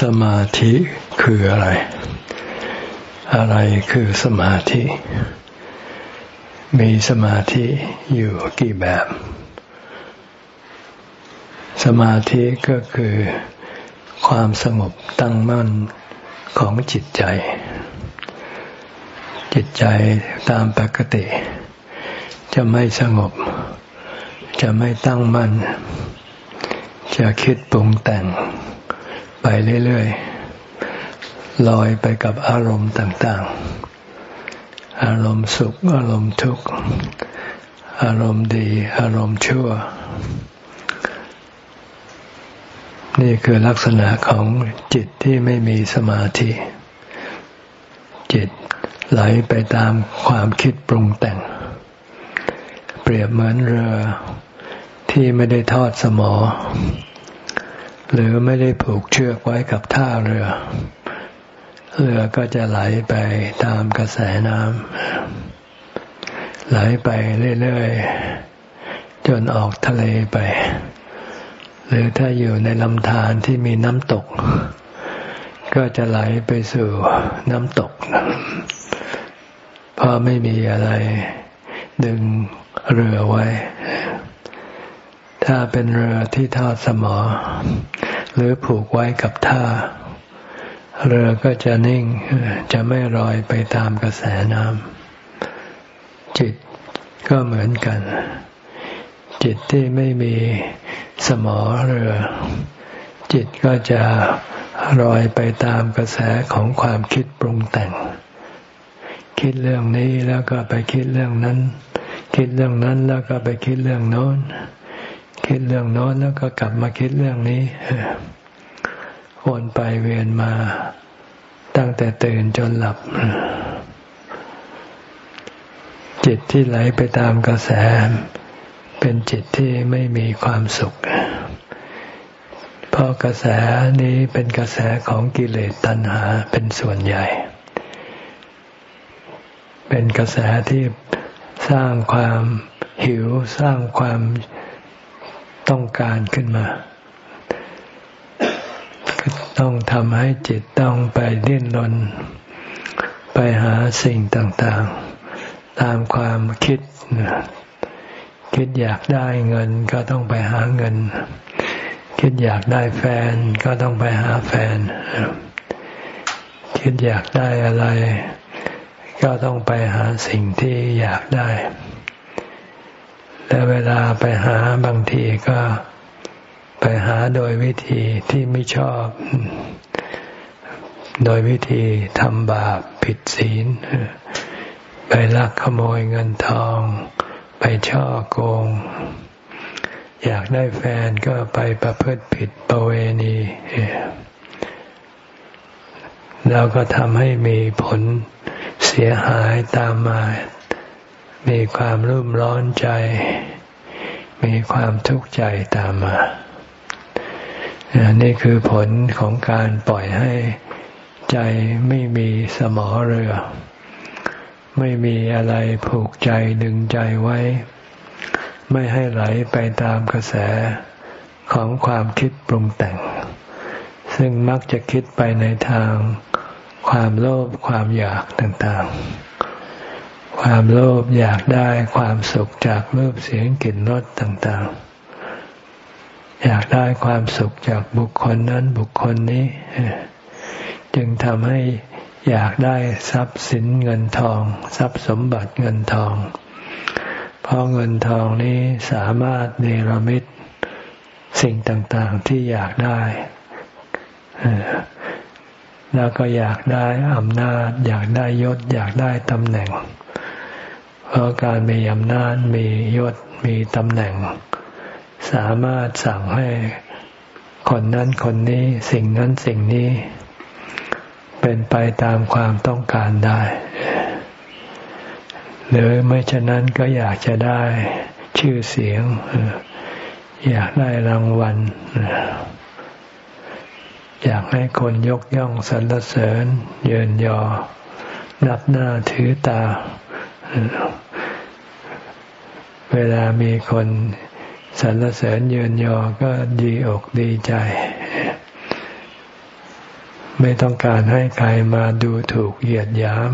สมาธิคืออะไร อะไรคือสมาธิ มีสมาธิอยู่กี่แบบ สมาธิก็คือความสงบตั้งมั่นของจิตใจ จิตใจตามปกติ จะไม่สงบ จะไม่ตั้งมั่น จะคิดปรุงแต่ง ไปเรื่อยๆ ลอยไปกับอารมณ์ต่างๆ อารมณ์สุข อารมณ์ทุกข์ อารมณ์ดี อารมณ์ชั่ว นี่คือลักษณะของจิตที่ไม่มีสมาธิ จิตไหลไปตามความคิดปรุงแต่ง เปรียบเหมือนเรือที่ไม่ได้ทอดสมอ หรือไม่ได้ผูกเชือกไว้กับท่าเรือ เรือก็จะไหลไปตามกระแสน้ำไหลไปเรื่อยๆ จนออกทะเลไป หรือถ้าอยู่ในลำธารที่มีน้ำตก ก็จะไหลไปสู่น้ำตกเพราะไม่มีอะไร ดึงเรือไว้ ถ้าเป็นเรือที่ทอดสมอ หรือผูกไว้กับท่า เรือก็จะนิ่งจะไม่ลอยไปตามกระแสน้ำจิตก็เหมือนกัน จิตที่ไม่มีสมอเรือ จิตก็จะลอยไปตามกระแสของความคิดปรุงแต่ง คิดเรื่องนี้แล้วก็ไปคิดเรื่องนั้น คิดเรื่องนั้นแล้วก็ไปคิดเรื่องโน้น คิดเรื่องโน้นแล้วก็กลับมาคิดเรื่องนี้วนไปเวียนมาตั้งแต่ตื่นจนหลับ จิตที่ไหลไปตามกระแส เป็นจิตที่ไม่มีความสุข เพราะกระแสนี้เป็นกระแสของกิเลสตัณหาเป็นส่วนใหญ่ เป็นกระแสที่สร้างความหิวสร้างความ ต้องการขึ้นมา ต้องทำให้จิตต้องไปดิ้นรนไปหาสิ่งต่างๆ ตามความคิด คิดอยากได้เงินก็ต้องไปหาเงิน คิดอยากได้แฟนก็ต้องไปหาแฟน คิดอยากได้อะไร ก็ต้องไปหาสิ่งที่อยากได้ แต่เวลาไปหาบางทีก็ไปหาโดยวิธีที่ไม่ชอบ โดยวิธีทำบาปผิดศีล ไปลักขโมยเงินทอง ไปช่อโกง อยากได้แฟนก็ไปประพฤติผิดประเวณีแล้วก็ทำให้มีผลเสียหายตามมา มีความรุ่มร้อนใจ มีความทุกข์ใจตามมา นี่คือผลของการปล่อยให้ใจไม่มีสมอเรือ ไม่มีอะไรผูกใจดึงใจไว้ ไม่ให้ไหลไปตามกระแสของความคิดปรุงแต่ง ซึ่งมักจะคิดไปในทางความโลภความอยากต่างๆ ความโลภอยากได้ความสุขจากรูปเสียงกลิ่นรสต่างๆ อยากได้ความสุขจากบุคคลนั้นบุคคลนี้ จึงทำให้อยากได้ทรัพย์สินเงินทอง ทรัพย์สมบัติเงินทอง เพราะเงินทองนี้สามารถเนรมิตสิ่งต่างๆที่อยากได้แล้วก็อยากได้อำนาจ อยากได้ยศ อยากได้ตำแหน่ง เพราะการมีอำนาจมียศมีตำแหน่ง สามารถสั่งให้คนนั้นคนนี้สิ่งนั้นสิ่งนี้ เป็นไปตามความต้องการได้ หรือไม่ฉะนั้นก็อยากจะได้ชื่อเสียง อยากได้รางวัลอยากให้คนยกย่องสรรเสริญ เยินยอ นับหน้าถือตา เวลามีคนสรรเสริญเยินยอก็ดีอกดีใจ ไม่ต้องการให้ใครมาดูถูกเหยียดหยาม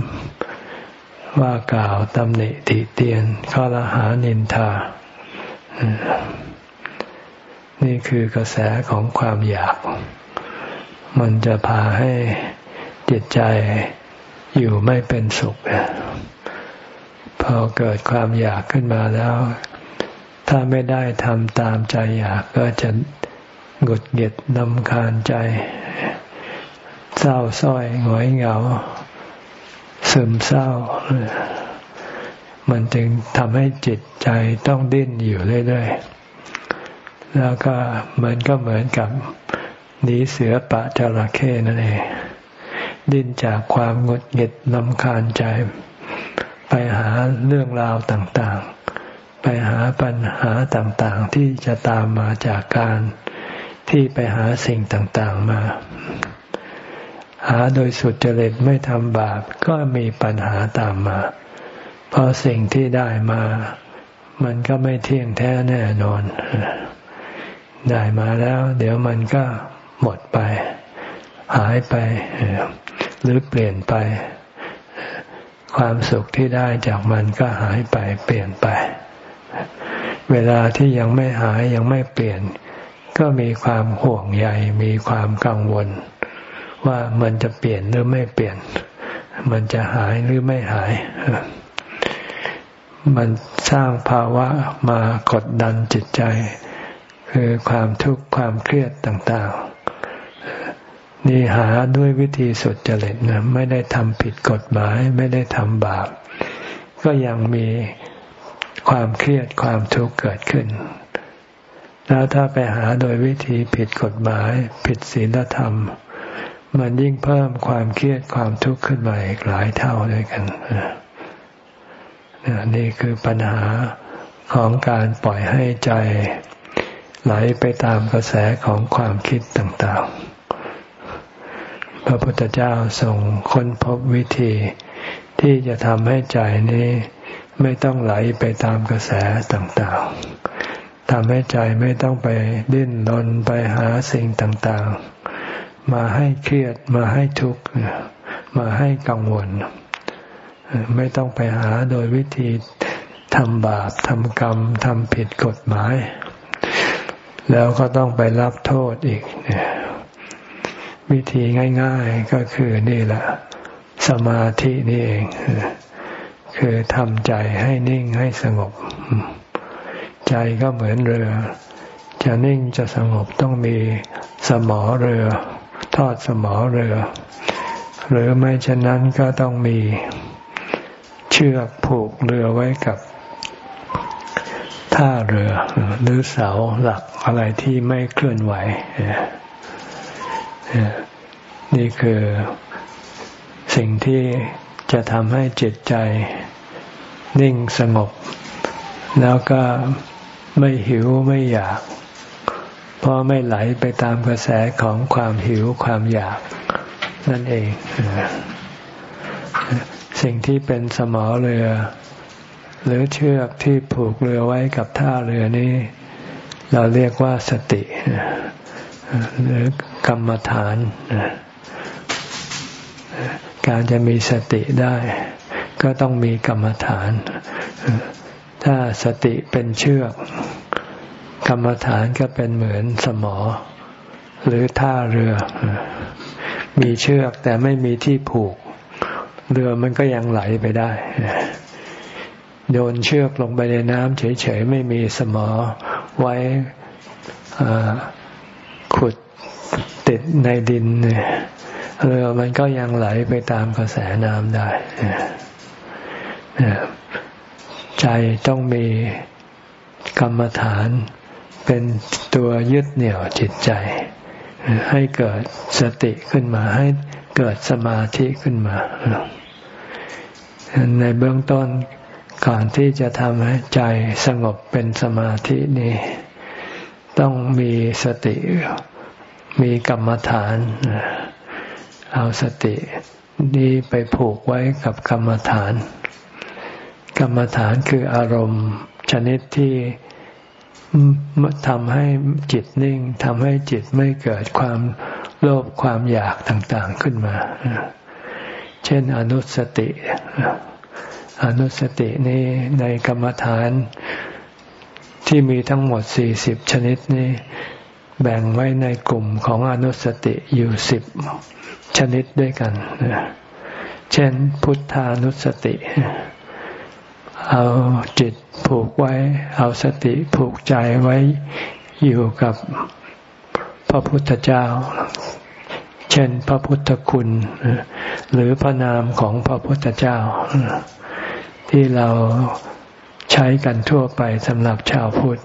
ว่ากล่าวตำหนิติเตียนข้อละหานินทา นี่คือกระแสของความอยาก มันจะพาให้จิตใจอยู่ไม่เป็นสุข พอเกิดความอยากขึ้นมาแล้ว ถ้าไม่ได้ทำตามใจอยากก็จะหงุดหงิดนำคาญใจ เศร้าส้อยหงอยเหงา ซึมเศร้า มันจึงทำให้จิตใจต้องดิ้นอยู่เรื่อยๆ แล้วก็มันก็เหมือนกับหนีเสือปะจระเข้นั่นเองดิ้นจากความงดเง็ดลำคาญใจ ไปหาเรื่องราวต่างๆ ไปหาปัญหาต่างๆ ที่จะตามมาจากการที่ไปหาสิ่งต่างๆมา หาโดยสุดจริตไม่ทำบาปก็มีปัญหาตามมา เพราะสิ่งที่ได้มา มันก็ไม่เที่ยงแท้แน่นอน ได้มาแล้ว เดี๋ยวมันก็หมดไป หายไป หรือเปลี่ยนไป ความสุขที่ได้จากมันก็หายไปเปลี่ยนไป เวลาที่ยังไม่หายยังไม่เปลี่ยน ก็มีความห่วงใยมีความกังวล ว่ามันจะเปลี่ยนหรือไม่เปลี่ยน มันจะหายหรือไม่หาย มันสร้างภาวะมากดดันจิตใจ คือความทุกข์ความเครียดต่างๆ นี่หาด้วยวิธีสุดจริตนะไม่ได้ทำผิดกฎหมาย ไม่ได้ทำบาป ก็ยังมีความเครียดความทุกข์เกิดขึ้น แล้วถ้าไปหาโดยวิธีผิดกฎหมาย ผิดศีลธรรม มันยิ่งเพิ่มความเครียดความทุกข์ขึ้นมาอีกหลายเท่าด้วยกันนี่คือปัญหาของการปล่อยให้ใจไหลไปตามกระแสของความคิดต่างๆ พระพุทธเจ้าทรงค้นพบวิธี ที่จะทำให้ใจนี้ไม่ต้องไหลไปตามกระแสต่างๆทำให้ใจไม่ต้องไปดิ้นรนไปหาสิ่งต่างๆ มาให้เครียดมาให้ทุกข์มาให้กังวล ไม่ต้องไปหาโดยวิธีทำบาปทำกรรมทำผิดกฎหมาย แล้วก็ต้องไปรับโทษอีกเนี่ย วิธีง่าย ๆก็คือนี่แหละ สมาธินี่เอง คือทำใจให้นิ่งให้สงบ ใจก็เหมือนเรือ จะนิ่งจะสงบต้องมีสมอเรือ ทอดสมอเรือ หรือไม่เช่นนั้นก็ต้องมีเชือกผูกเรือไว้กับท่าเรือ หรือเสาหลักอะไรที่ไม่เคลื่อนไหว นี่คือสิ่งที่จะทำให้จิตใจนิ่งสงบ แล้วก็ไม่หิวไม่อยาก เพราะไม่ไหลไปตามกระแสของความหิวความอยากนั่นเอง สิ่งที่เป็นสมอเรือ หรือเชือกที่ผูกเรือไว้กับท่าเรือนี้ เราเรียกว่าสติ หรือกรรมฐานการจะมีสติได้ ก็ต้องมีกรรมฐาน ถ้าสติเป็นเชือก กรรมฐานก็เป็นเหมือนสมอ หรือท่าเรือ มีเชือกแต่ไม่มีที่ผูก เรือมันก็ยังไหลไปได้โยนเชือกลงไปในน้ำเฉยๆ ไม่มีสมอไว้ขุด ติดในดินเรือมันก็ยังไหลไปตามกระแสน้ำได้ใจต้องมีกรรมฐานเป็นตัวยึดเหนี่ยวจิตใจ ให้เกิดสติขึ้นมา ให้เกิดสมาธิขึ้นมาในเบื้องต้นก่อนที่จะทำให้ใจสงบเป็นสมาธินี่ต้องมีสติ มีกรรมฐาน เอาสตินี้ไปผูกไว้กับกรรมฐาน กรรมฐานคืออารมณ์ ชนิดที่ทำให้จิตนิ่งทำให้จิตไม่เกิดความโลภความอยากต่างๆขึ้นมา เช่นอนุสติ อนุสตินี้ในกรรมฐานที่มีทั้งหมดสี่สิบชนิดนี้ แบ่งไว้ในกลุ่มของอนุสติอยู่สิบชนิดด้วยกัน เช่น พุทธานุสติ เอาจิตผูกไว้ เอาสติผูกใจไว้อยู่กับพระพุทธเจ้า เช่นพระพุทธคุณ หรือพระนามของพระพุทธเจ้า ที่เราใช้กันทั่วไปสำหรับชาวพุทธ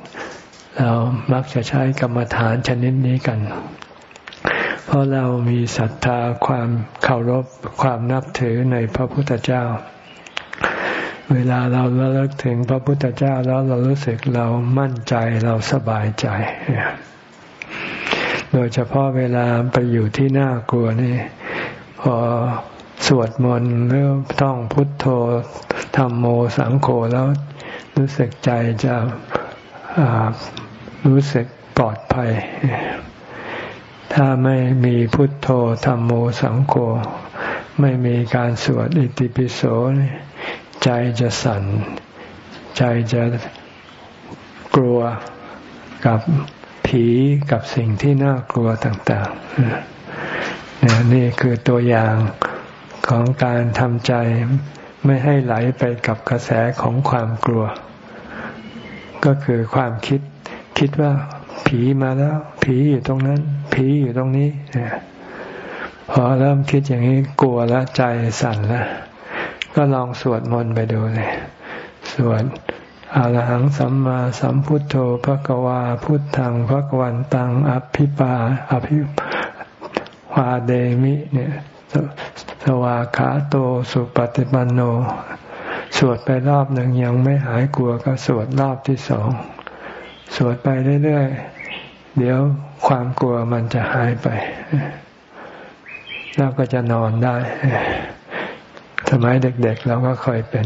เรามักจะใช้กรรมฐานชนิดนี้กัน เพราะเรามีศรัทธาความเคารพความนับถือในพระพุทธเจ้า เวลาเราระลึกถึงพระพุทธเจ้าแล้วเรารู้สึกเรามั่นใจเราสบายใจ โดยเฉพาะเวลาไปอยู่ที่น่ากลัวนี่พอสวดมนต์หรือต้องพุทโธธรรมโมสังโฆแล้วรู้สึกใจจะ รู้สึกปลอดภัย ถ้าไม่มีพุทโธธรรมโมสังโฆไม่มีการสวดอิติปิโสใจจะสั่น ใจจะกลัวกับผีกับสิ่งที่น่ากลัวต่างๆ นี่คือตัวอย่างของการทำใจไม่ให้ไหลไปกับกระแสของความกลัว ก็คือความคิด คิดว่าผีมาแล้ว ผีอยู่ตรงนั้น ผีอยู่ตรงนี้พอเริ่มคิดอย่างนี้กลัวแล้วใจสั่นแล้วก็ลองสวดมนต์ไปดูเลย สวดอาหังสัมมาสัมพุทโธพระกวาพุทธังพระกวันตังอภิปาอภิวาเดมิ เนี่ย สวาขาโตสุปฏิปันโน สวดไปรอบหนึ่งยังไม่หายกลัวก็สวดรอบที่สอง สวดไปเรื่อยๆ เดี๋ยวความกลัวมันจะหายไปแล้วก็จะนอนได้ สมัยเด็กๆ เราก็เคยเป็น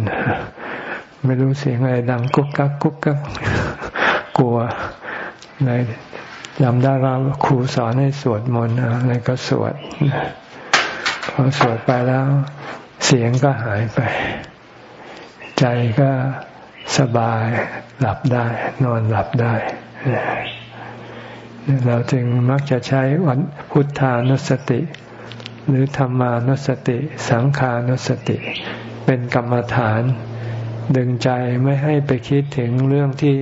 ไม่รู้เสียงอะไรดังกุ๊กกักกุ๊กกักกลัวเลยจำได้ว่าครูสอนให้สวดมนต์อะไรก็สวดพอสวดไปแล้ว เสียงก็หายไป ใจก็ สบายหลับได้ นอนหลับได้ เราจึงมักจะใช้วันพุทธานุสติ หรือธรรมานุสติ สังขานุสติ เป็นกรรมฐาน ดึงใจไม่ให้ไปคิดถึงเรื่องที่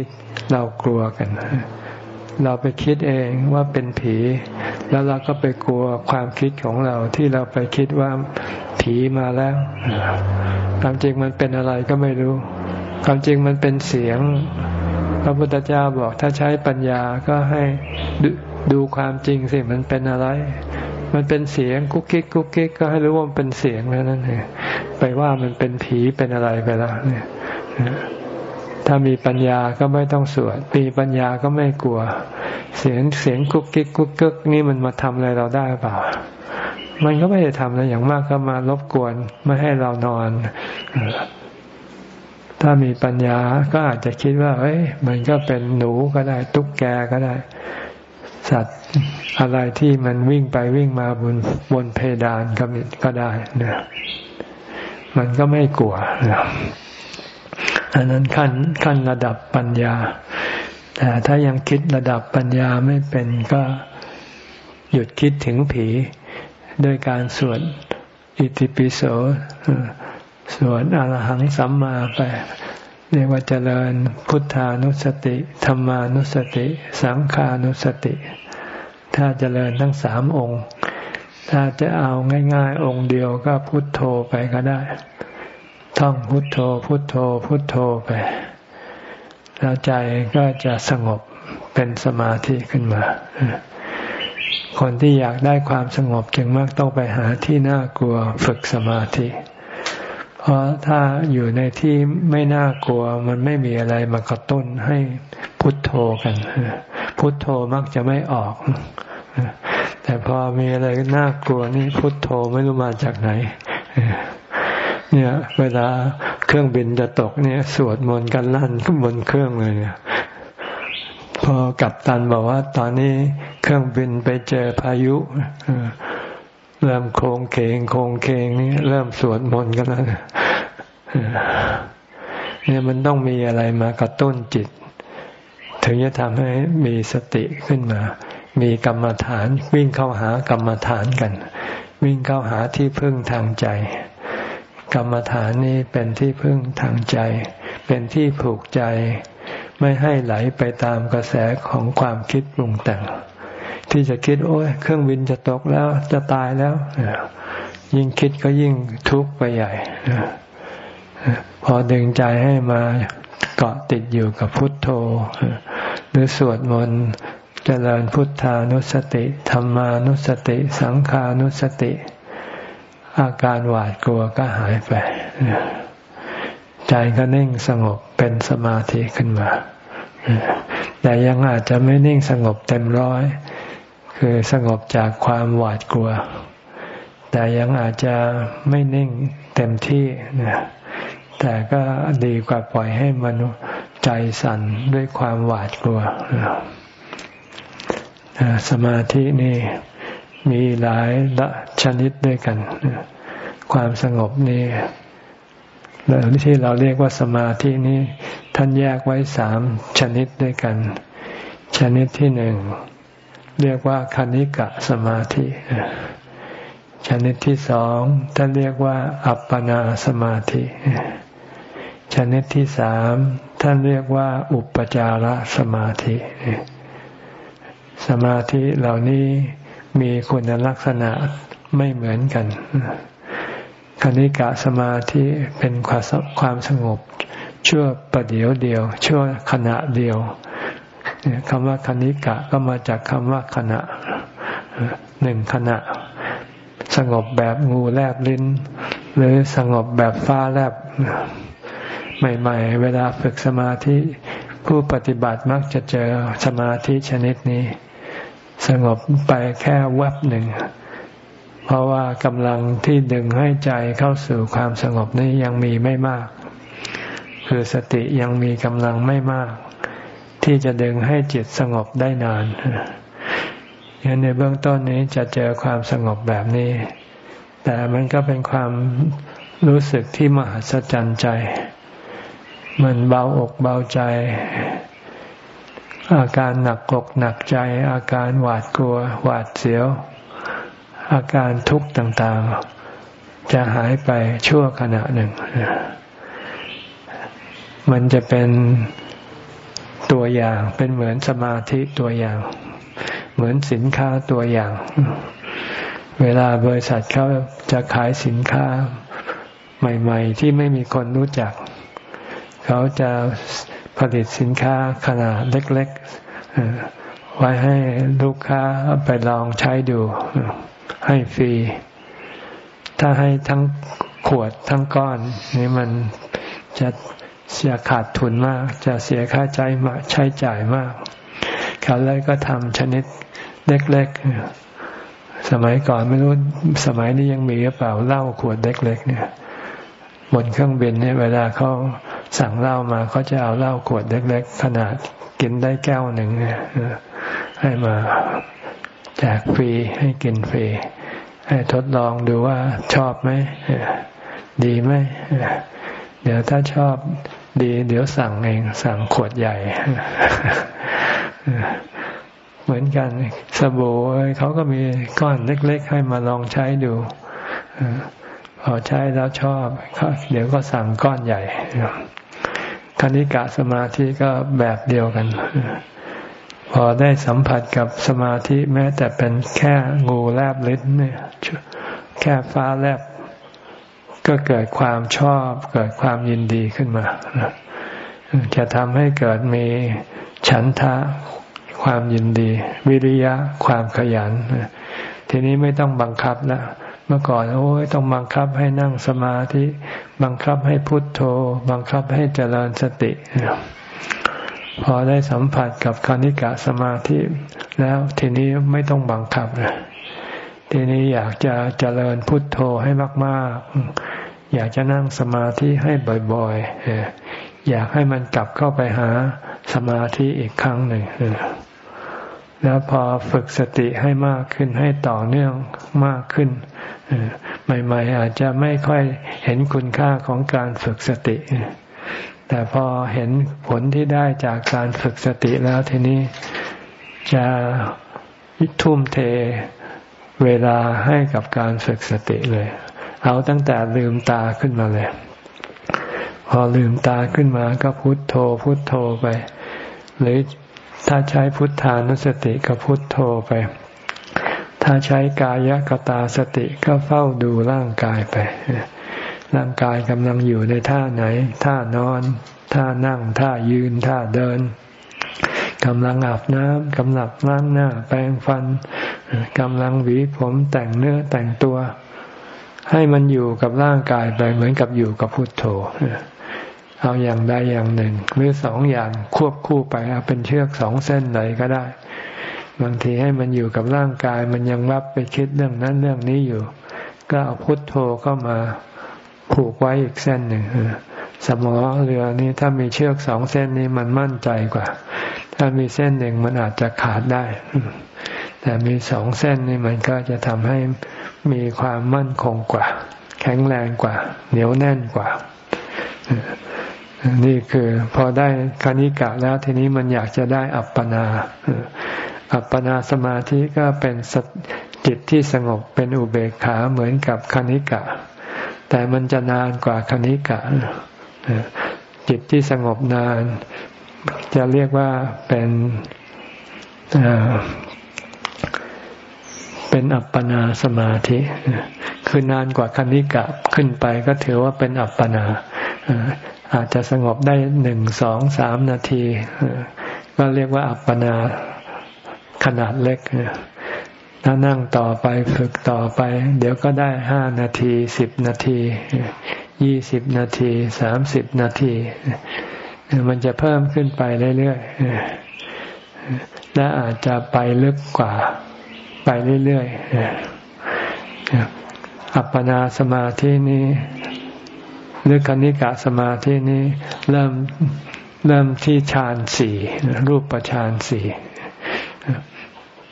เรากลัวกัน เราไปคิดเองว่าเป็นผี แล้วเราก็ไปกลัวความคิดของเราที่เราไปคิดว่าผีมาแล้วความจริงมันเป็นอะไรก็ไม่รู้ ความจริงมันเป็นเสียง พระพุทธเจ้าบอกถ้าใช้ปัญญาก็ให้ดดูความจริงสิมันเป็นอะไร มันเป็นเสียงกุ๊กกิ๊กกุ๊กกิ๊กก็ให้รู้ว่ามันเป็นเสียงแล้วนั่นเองไปว่ามันเป็นผีเป็นอะไรไปแล้วเนี่ยถ้ามีปัญญาก็ไม่ต้องสวดมีปัญญาก็ไม่กลัว เสียงเสียงกุ๊กกิ๊กกุ๊กกิ๊กนี่มันมาทำอะไรเราได้เปล่า มันก็ไม่ได้ทำอะไรอย่างมากก็มารบกวนไม่ให้เรานอน ถ้ามีปัญญาก็อาจจะคิดว่าเอ้ยมันก็เป็นหนูก็ได้ ตุ๊กแกก็ได้ สัตว์อะไรที่มันวิ่งไปวิ่งมาบนบนเพดานก็ก็ได้นะมันก็ไม่กลัวนะอันนั้นขั้นขั้นระดับปัญญา แต่ถ้ายังคิดระดับปัญญาไม่เป็นก็หยุดคิดถึงผี ด้วยการสวดอิติปิโส สวดอรหังสัมมาไป เรียกว่าเจริญพุทธานุสติธรรมานุสติ สังขานุสติ ถ้าเจริญทั้งสามองค์ ถ้าจะเอาง่าย ๆ องค์เดียวก็พุทโธไปก็ได้ ท่องพุทโธ พุทโธ พุทโธไป แล้วใจก็จะสงบเป็นสมาธิขึ้นมาคนที่อยากได้ความสงบจึงมักต้องไปหาที่น่ากลัวฝึกสมาธิ เพราะถ้าอยู่ในที่ไม่น่ากลัว มันไม่มีอะไรมากระตุ้นให้พุทโธกัน พุทโธมักจะไม่ออก แต่พอมีอะไรน่ากลัวนี่พุทโธไม่รู้มาจากไหน เนี่ย เวลาเครื่องบินจะตกเนี่ย สวดมนต์กันลั่นขึ้นบนเครื่องเลยเนี่ยพอกับตันบอกว่า ตอนนี้เครื่องบินไปเจอพายุ เริ่มโคงเคงโคงเคงนี่เริ่มสวดมนต์กันแล้วเนี่ยมันต้องมีอะไรมากระตุ้นจิต ถึงจะทำให้มีสติขึ้นมา มีกรรมฐาน วิ่งเข้าหากรรมฐานกัน วิ่งเข้าหาที่พึ่งทางใจ กรรมฐานนี้เป็นที่พึ่งทางใจ เป็นที่ผูกใจ ไม่ให้ไหลไปตามกระแสของความคิดปรุงแต่ง ที่จะคิดโอ้ยเครื่องบินจะตกแล้วจะตายแล้ว ยิ่งคิดก็ยิ่งทุกข์ไปใหญ่พอดึงใจให้มาเกาะติดอยู่กับพุทโธ หรือสวดมนต์เจริญพุทธานุสติธรรมานุสติ สังขานุสติ อาการหวาดกลัวก็หายไป ใจก็นิ่งสงบเป็นสมาธิขึ้นมาแต่ยังอาจจะไม่นิ่งสงบเต็มร้อย คือสงบจากความหวาดกลัว แต่ยังอาจจะไม่นิ่งเต็มที่นะแต่ก็ดีกว่าปล่อยให้มนุษย์ใจสั่นด้วยความหวาดกลัว สมาธินี่มีหลายละชนิดด้วยกัน ความสงบนี่ที่เราเรียกว่าสมาธินี้ท่านแยกไว้สามชนิดด้วยกัน ชนิดที่หนึ่ง เรียกว่าคณิกะสมาธิชนิดที่สองท่านเรียกว่า อัปปนาสมาธิ ชนิดที่สามท่านเรียกว่า อุปจารสมาธิ สมาธิเหล่านี้มีคุณลักษณะไม่เหมือนกัน คณิกะสมาธิเป็นความสงบชั่วประเดียวเดียว ชั่วขณะเดียว คำว่าคณิกะก็มาจากคำว่าขณะหนึ่งขณะ สงบแบบงูแลบลิ้น หรือสงบแบบฟ้าแลบใหม่ ๆ เวลาฝึกสมาธิผู้ปฏิบัติมักจะเจอสมาธิชนิดนี้ สงบไปแค่วับหนึ่ง เพราะว่ากำลังที่ดึงให้ใจเข้าสู่ความสงบนี้ยังมีไม่มาก คือสติยังมีกำลังไม่มาก ที่จะดึงให้จิตสงบได้นานยันในเบื้องต้นนี้จะเจอความสงบแบบนี้ แต่มันก็เป็นความรู้สึกที่มหัศจรรย์ใจ มันเบาอกเบาใจ อาการหนักอกหนักใจ อาการหวาดกลัว หวาดเสียว อาการทุกข์ต่างๆ จะหายไปชั่วขณะหนึ่ง มันจะเป็น ตัวอย่าง เป็นเหมือนสมาธิตัวอย่าง เหมือนสินค้าตัวอย่าง เวลาบริษัทเขาจะขายสินค้าใหม่ ๆ ที่ไม่มีคนรู้จัก เขาจะผลิตสินค้าขนาดเล็กๆไว้ให้ลูกค้าไปลองใช้ดู ให้ฟรี ถ้าให้ทั้งขวดทั้งก้อน นี่มันจะ จะขาดทุนมาก จะเสียค่าใช้มาใช้จ่ายมากเขาเลยก็ทำชนิดเล็กๆ สมัยก่อนไม่รู้สมัยนี้ยังมีหรือเปล่าเหล้าขวดเล็กๆเนี่ยบนเครื่องบินเนี่ยเวลาเขาสั่งเหล้ามาเขาจะเอาเหล้าขวดเล็ก ๆ ขนาดกินได้แก้วหนึ่งเนี่ยให้มาแจกฟรีให้กินฟรี ให้ทดลองดูว่าชอบไหมดีไหมเดี๋ยวถ้าชอบ ดี เดี๋ยวสั่งเองสั่งขวดใหญ่ เหมือนกันสบู่เขาก็มีก้อนเล็ก ๆ ให้มาลองใช้ดูพอใช้แล้วชอบเดี๋ยวก็สั่งก้อนใหญ่คณิกะสมาธิก็แบบเดียวกัน พอได้สัมผัสกับสมาธิแม้แต่เป็นแค่งูแลบลิ้นเนี่ย แค่ฟ้าแลบ ก็เกิดความชอบเกิดความยินดีขึ้นมาจะทำให้เกิดมีฉันทะความยินดี วิริยะความขยัน ทีนี้ไม่ต้องบังคับแล้วเมื่อก่อนโอ้ยต้องบังคับให้นั่งสมาธิบังคับให้พุทโธ บังคับให้เจริญสติ พอได้สัมผัสกับคณิกะสมาธิ แล้วทีนี้ไม่ต้องบังคับนะ ทีนี้อยากจะเจริญพุทโธให้มากๆ อยากจะนั่งสมาธิให้บ่อยๆ อยากให้มันกลับเข้าไปหาสมาธิอีกครั้งหนึ่งแล้วพอฝึกสติให้มากขึ้นให้ต่อเนื่องมากขึ้นใหม่ ๆ อาจจะไม่ค่อยเห็นคุณค่าของการฝึกสติ แต่พอเห็นผลที่ได้จากการฝึกสติแล้วทีนี้จะทุ่มเท เวลาให้กับการฝึกสติเลย เอาตั้งแต่ลืมตาขึ้นมาเลย พอลืมตาขึ้นมาก็พุโทโธ พุโทโธไป หรือถ้าใช้พุทธานุสติก็พุโทโธไป ถ้าใช้กายกตาสติก็เฝ้าดูร่างกายไป ร่างกายกำลังอยู่ในท่าไหน ท่านอน ท่านั่ง ท่ายืน ท่าเดินกำลังอาบน้ำกำลังล้างหน้า แปรงฟัน กำลังหวีผมแต่งเนื้อแต่งตัว ให้มันอยู่กับร่างกายไปเหมือนกับอยู่กับพุทโธเอาอย่างใดอย่างหนึ่ง หรือสองอย่างควบคู่ไปเอาเป็นเชือกสองเส้นไหนก็ได้ บางทีให้มันอยู่กับร่างกาย มันยังรับไปคิดเรื่องนั้นเรื่องนี้อยู่ ก็เอาพุทโธเข้ามาผูกไว้อีกเส้นหนึ่งสมอเรือนี้ถ้ามีเชือกสองเส้นนี้มันมั่นใจกว่า ถ้ามีเส้นหนึ่งมันอาจจะขาดได้ แต่มีสองเส้นนี่มันก็จะทำให้มีความมั่นคงกว่า แข็งแรงกว่า เหนียวแน่นกว่า นี่คือพอได้คณิกะแล้วทีนี้มันอยากจะได้อัปปนา อัปปนาสมาธิก็เป็นจิตที่สงบเป็นอุเบกขาเหมือนกับคณิกะ แต่มันจะนานกว่าคณิกะ จิตที่สงบนาน จะเรียกว่าเป็น เป็นอัปปนาสมาธิ คือนานกว่าคณิกะขึ้นไปก็ถือว่าเป็นอัปปนาอาจจะสงบได้หนึ่งสองสามนาทีก็เรียกว่าอัปปนาขนาดเล็กถ้านั่งต่อไปฝึกต่อไป เดี๋ยวก็ได้ห้านาทีสิบนาทียี่สิบนาทีสามสิบนาที มันจะเพิ่มขึ้นไปเรื่อยๆและอาจจะไปลึกกว่า ไปเรื่อยๆ อัปปนาสมาธินี้หรือคณิกะสมาธินี้เริ่มเริ่มที่ฌานสี่รูปฌานสี่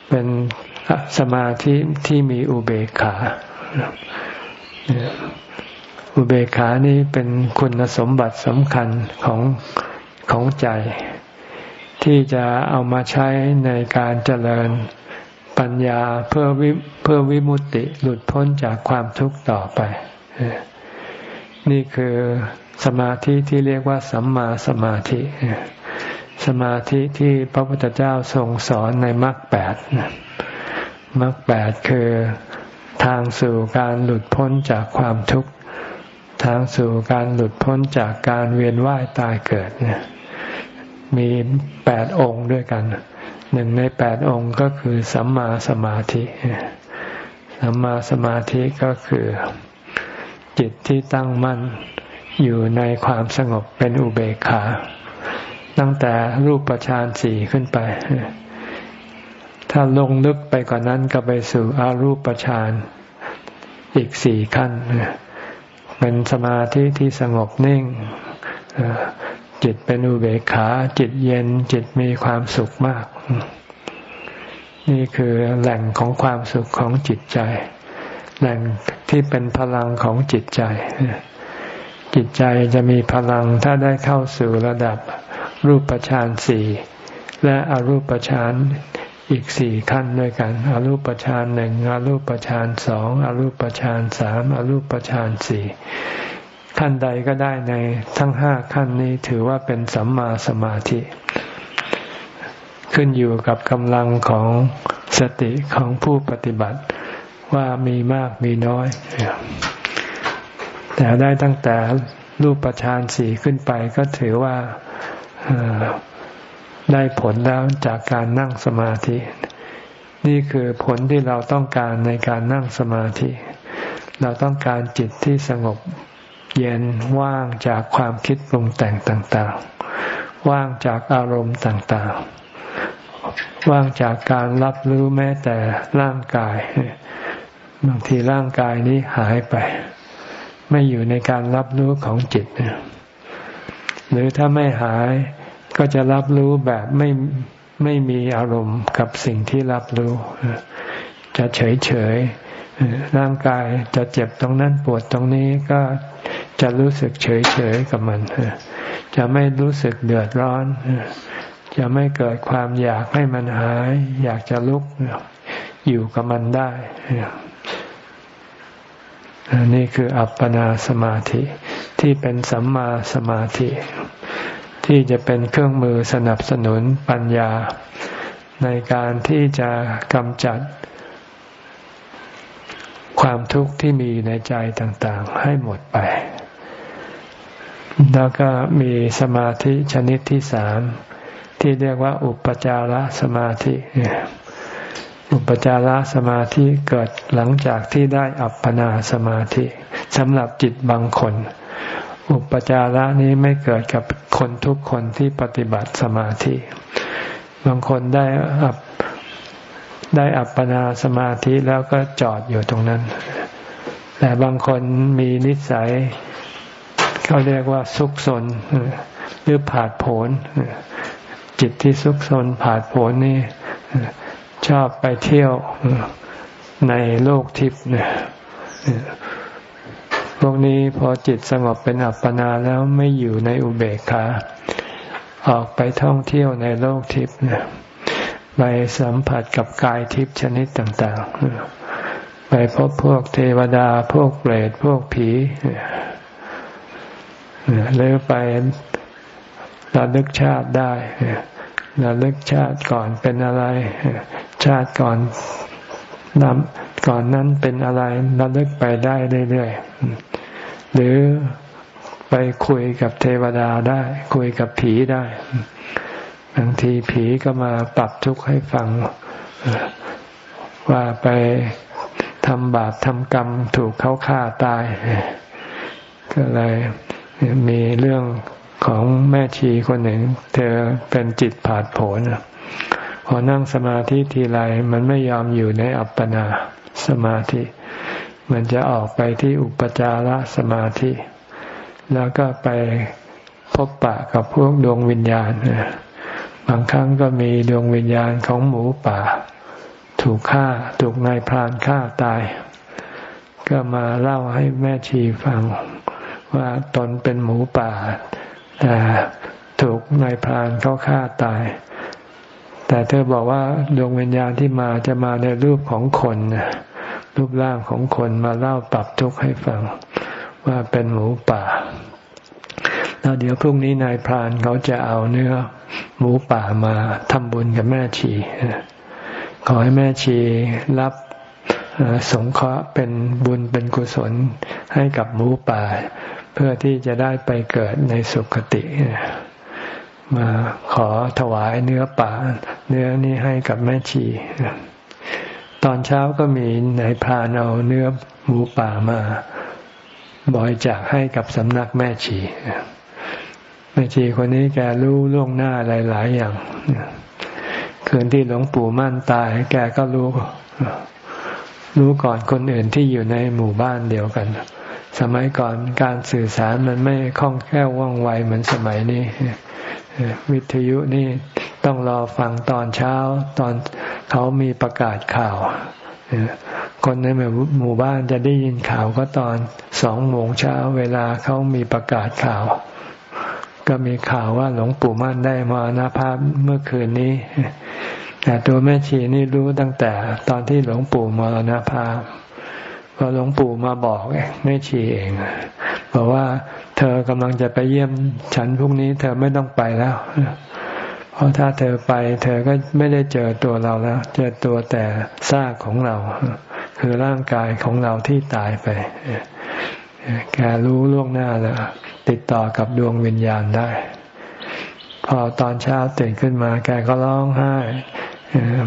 เป็นสมาธิที่มีอุเบกขา อุเบกขานี้เป็นคุณสมบัติสำคัญของของใจ ที่จะเอามาใช้ในการเจริญ ปัญญาเพื่อวิเพื่อวิมุตติหลุดพ้นจากความทุกข์ต่อไป นี่คือสมาธิที่เรียกว่าสัมมาสมาธิ สมาธิที่พระพุทธเจ้าทรงสอนในมรรคแปดมรรคแปดคือทางสู่การหลุดพ้นจากความทุกข์ ทางสู่การหลุดพ้นจากการเวียนว่ายตายเกิดเนี่ยมีแปดองค์ด้วยกัน หนึ่งในแปดองค์ก็คือสัมมาสมาธิสัมมาสมาธิก็คือ จิตที่ตั้งมั่นอยู่ในความสงบเป็นอุเบกขา ตั้งแต่รูปฌานสี่ขึ้นไป ถ้าลงลึกไปกว่านั้นก็ไปสู่อารูปฌานอีกสี่ขั้นเป็นสมาธิที่สงบนิ่ง จิตเป็นอุเบกขา จิตเย็นจิตมีความสุขมาก นี่คือแหล่งของความสุขของจิตใจ แหล่งที่เป็นพลังของจิตใจ จิตใจจะมีพลังถ้าได้เข้าสู่ระดับรูปฌานสี่และอรูปฌานอีกสี่ขั้นด้วยกัน อรูปฌานหนึ่งอรูปฌานสองอรูปฌานสามอรูปฌานสี่ ขั้นใดก็ได้ในทั้งห้าขั้นนี้ถือว่าเป็นสัมมาสมาธิ ขึ้นอยู่กับกำลังของสติของผู้ปฏิบัติว่ามีมากมีน้อย แต่ได้ตั้งแต่รูปฌานสี่ขึ้นไปก็ถือว่าได้ผลแล้วจากการนั่งสมาธิ นี่คือผลที่เราต้องการในการนั่งสมาธิ เราต้องการจิตที่สงบ เย็นว่างจากความคิดปรุงแต่งต่างๆ ว่างจากอารมณ์ต่างๆ ว่างจากการรับรู้แม้แต่ร่างกาย บางทีร่างกายนี้หายไป ไม่อยู่ในการรับรู้ของจิต หรือถ้าไม่หายก็จะรับรู้แบบไม่ไม่มีอารมณ์กับสิ่งที่รับรู้ จะเฉยเฉยร่างกายจะเจ็บตรงนั้นปวดตรงนี้ก็ จะรู้สึกเฉยเฉยกับมัน จะไม่รู้สึกเดือดร้อน จะไม่เกิดความอยากให้มันหาย อยากจะลุกอยู่กับมันได้นี่คืออัปปนาสมาธิที่เป็นสัมมาสมาธิ ที่จะเป็นเครื่องมือสนับสนุนปัญญา ในการที่จะกำจัดความทุกข์ที่มีในใจต่าง ๆ ให้หมดไป แล้วก็มีสมาธิชนิดที่สามที่เรียกว่า อุปจารสมาธิ อุปจารสมาธิเกิดหลังจากที่ได้อัปปนาสมาธิสำหรับจิตบางคน อุปจาระนี้ไม่เกิดกับคนทุกคนที่ปฏิบัติสมาธิ บางคนได้อัปได้อัปปนาสมาธิแล้วก็จอดอยู่ตรงนั้น แต่บางคนมีนิสัย เขาเรียกว่าซุกซนหรือผาดโผนจิตที่ซุกซนผาดโผนนี่ชอบไปเที่ยวในโลกทิพย์เนี่ยพวกนี้พอจิตสงบเป็นอัปปนาแล้วไม่อยู่ในอุเบกขาออกไปท่องเที่ยวในโลกทิพย์เนี่ยไปสัมผัสกับกายทิพย์ชนิดต่าง ๆ ไปพบพวกเทวดาพวกเปรตพวกผี หรือไประลึกชาติได้ระลึกชาติก่อนเป็นอะไร ชาติก่อนนำก่อนนั้นเป็นอะไรระลึกไปได้เรื่อยๆหรือไปคุยกับเทวดาได้ คุยกับผีได้บางทีผีก็มาปรับทุกข์ให้ฟัง ว่าไปทำบาปทำกรรมถูกเขาฆ่าตาย ก็เลย มีเรื่องของแม่ชีคนหนึ่ง เธอเป็นจิตผาดโผนพอนั่งสมาธิทีไรมันไม่ยอมอยู่ในอัปปนาสมาธิ มันจะออกไปที่อุปจารสมาธิ แล้วก็ไปพบปะกับพวกดวงวิญญาณบางครั้งก็มีดวงวิญญาณของหมูป่า ถูกฆ่าถูกนายพรานฆ่าตาย ก็มาเล่าให้แม่ชีฟัง ว่าตนเป็นหมูป่า แต่ถูกนายพรานเขาฆ่าตาย แต่เธอบอกว่าดวงวิญญาณที่มาจะมาในรูปของคนรูปร่างของคนมาเล่าปรับทุกข์ให้ฟังว่าเป็นหมูป่า แล้วเดี๋ยวพรุ่งนี้นายพรานเขาจะเอาเนื้อ หมูป่ามาทำบุญกับแม่ชีขอให้แม่ชีรับสงเคราะห์เป็นบุญเป็นกุศลให้กับหมูป่า เพื่อที่จะได้ไปเกิดในสุคติ มาขอถวายเนื้อป่า เนื้อนี้ให้กับแม่ชีตอนเช้าก็มีนายพรานเอาเนื้อหมูป่ามาบริจาคให้กับสำนักแม่ชีแม่ชีคนนี้แกรู้ล่วงหน้าหลาย ๆ อย่างคืนที่หลวงปู่มั่นตาย แกก็รู้ รู้ก่อนคนอื่นที่อยู่ในหมู่บ้านเดียวกัน สมัยก่อนการสื่อสารมันไม่คล่องแคล่วว่องไวเหมือนสมัยนี้ วิทยุนี่ต้องรอฟังตอนเช้า ตอนเขามีประกาศข่าวคนในหมู่บ้านจะได้ยินข่าวก็ตอนสองโมงเช้าเวลาเขามีประกาศข่าว ก็มีข่าวว่าหลวงปู่มั่นได้มานาภาพเมื่อคืนนี้ แต่ตัวแม่ชีนี่รู้ตั้งแต่ตอนที่หลวงปู่มรณภาพ พอหลวงปู่มาบอกแม่ชีเองบอกว่าเธอกำลังจะไปเยี่ยมฉันพรุ่งนี้ เธอไม่ต้องไปแล้ว เพราะถ้าเธอไป เธอก็ไม่ได้เจอตัวเราแล้ว เจอตัวแต่ซากของเรา คือร่างกายของเราที่ตายไปแกรู้ล่วงหน้าแล้วติดต่อกับดวงวิญญาณได้ พอตอนเช้าตื่นขึ้นมา แกก็ร้องไห้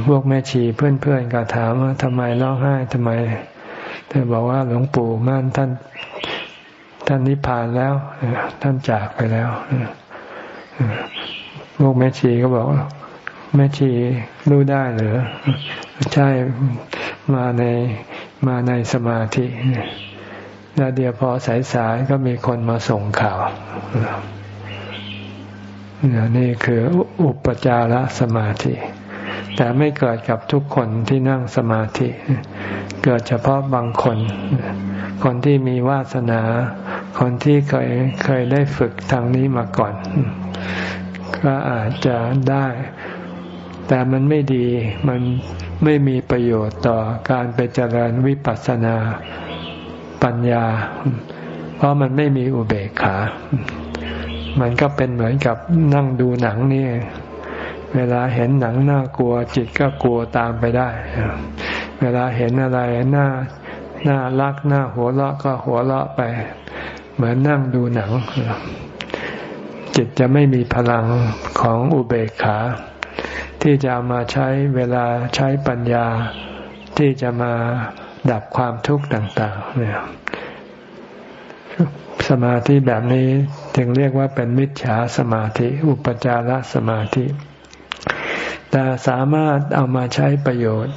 พวกแม่ชีเพื่อนๆก็ถามว่าทำไมร้องไห้ทำไม เธอบอกว่าหลวงปู่มั่นท่าน ท่านนิพพานแล้วท่านจากไปแล้วพวกแม่ชีก็บอกแม่ชีรู้ได้หรือใช่มาในมาในสมาธิแล้วเดียวพอสายๆก็มีคนมาส่งข่าวนี่คืออุปจารสมาธิ แต่ไม่เกิดกับทุกคนที่นั่งสมาธิ เกิดเฉพาะบางคน คนที่มีวาสนา คนที่เคยเคยได้ฝึกทางนี้มาก่อน ก็อาจจะได้ แต่มันไม่ดีมันไม่มีประโยชน์ต่อการไปเจริญวิปัสสนาปัญญา เพราะมันไม่มีอุเบกขา มันก็เป็นเหมือนกับนั่งดูหนังนี่ เวลาเห็นหนังน่ากลัว จิตก็กลัวตามไปได้ เวลาเห็นอะไรน่าน่ารักน่าหัวเราะก็หัวเราะไป เหมือนนั่งดูหนัง จิตจะไม่มีพลังของอุเบกขา ที่จะมาใช้เวลาใช้ปัญญา ที่จะมาดับความทุกข์ต่างๆเนี่ยสมาธิแบบนี้ถึงเรียกว่าเป็นมิจฉาสมาธิ อุปจารสมาธิ แต่สามารถเอามาใช้ประโยชน์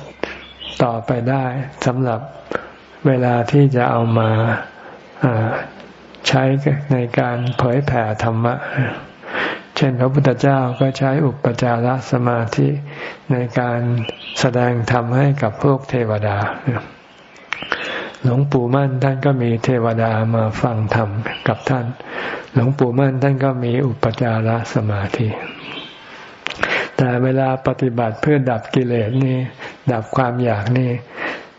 ต่อไปได้สำหรับเวลาที่จะเอามาใช้ในการเผยแผ่ธรรมะ เช่นพระพุทธเจ้าก็ใช้อุปจารสมาธิในการแสดงธรรมให้กับพวกเทวดา หลวงปู่มั่นท่านก็มีเทวดามาฟังธรรมกับท่าน หลวงปู่มั่นท่านก็มีอุปจารสมาธิ แต่เวลาปฏิบัติเพื่อดับกิเลสนี่ ดับความอยากนี่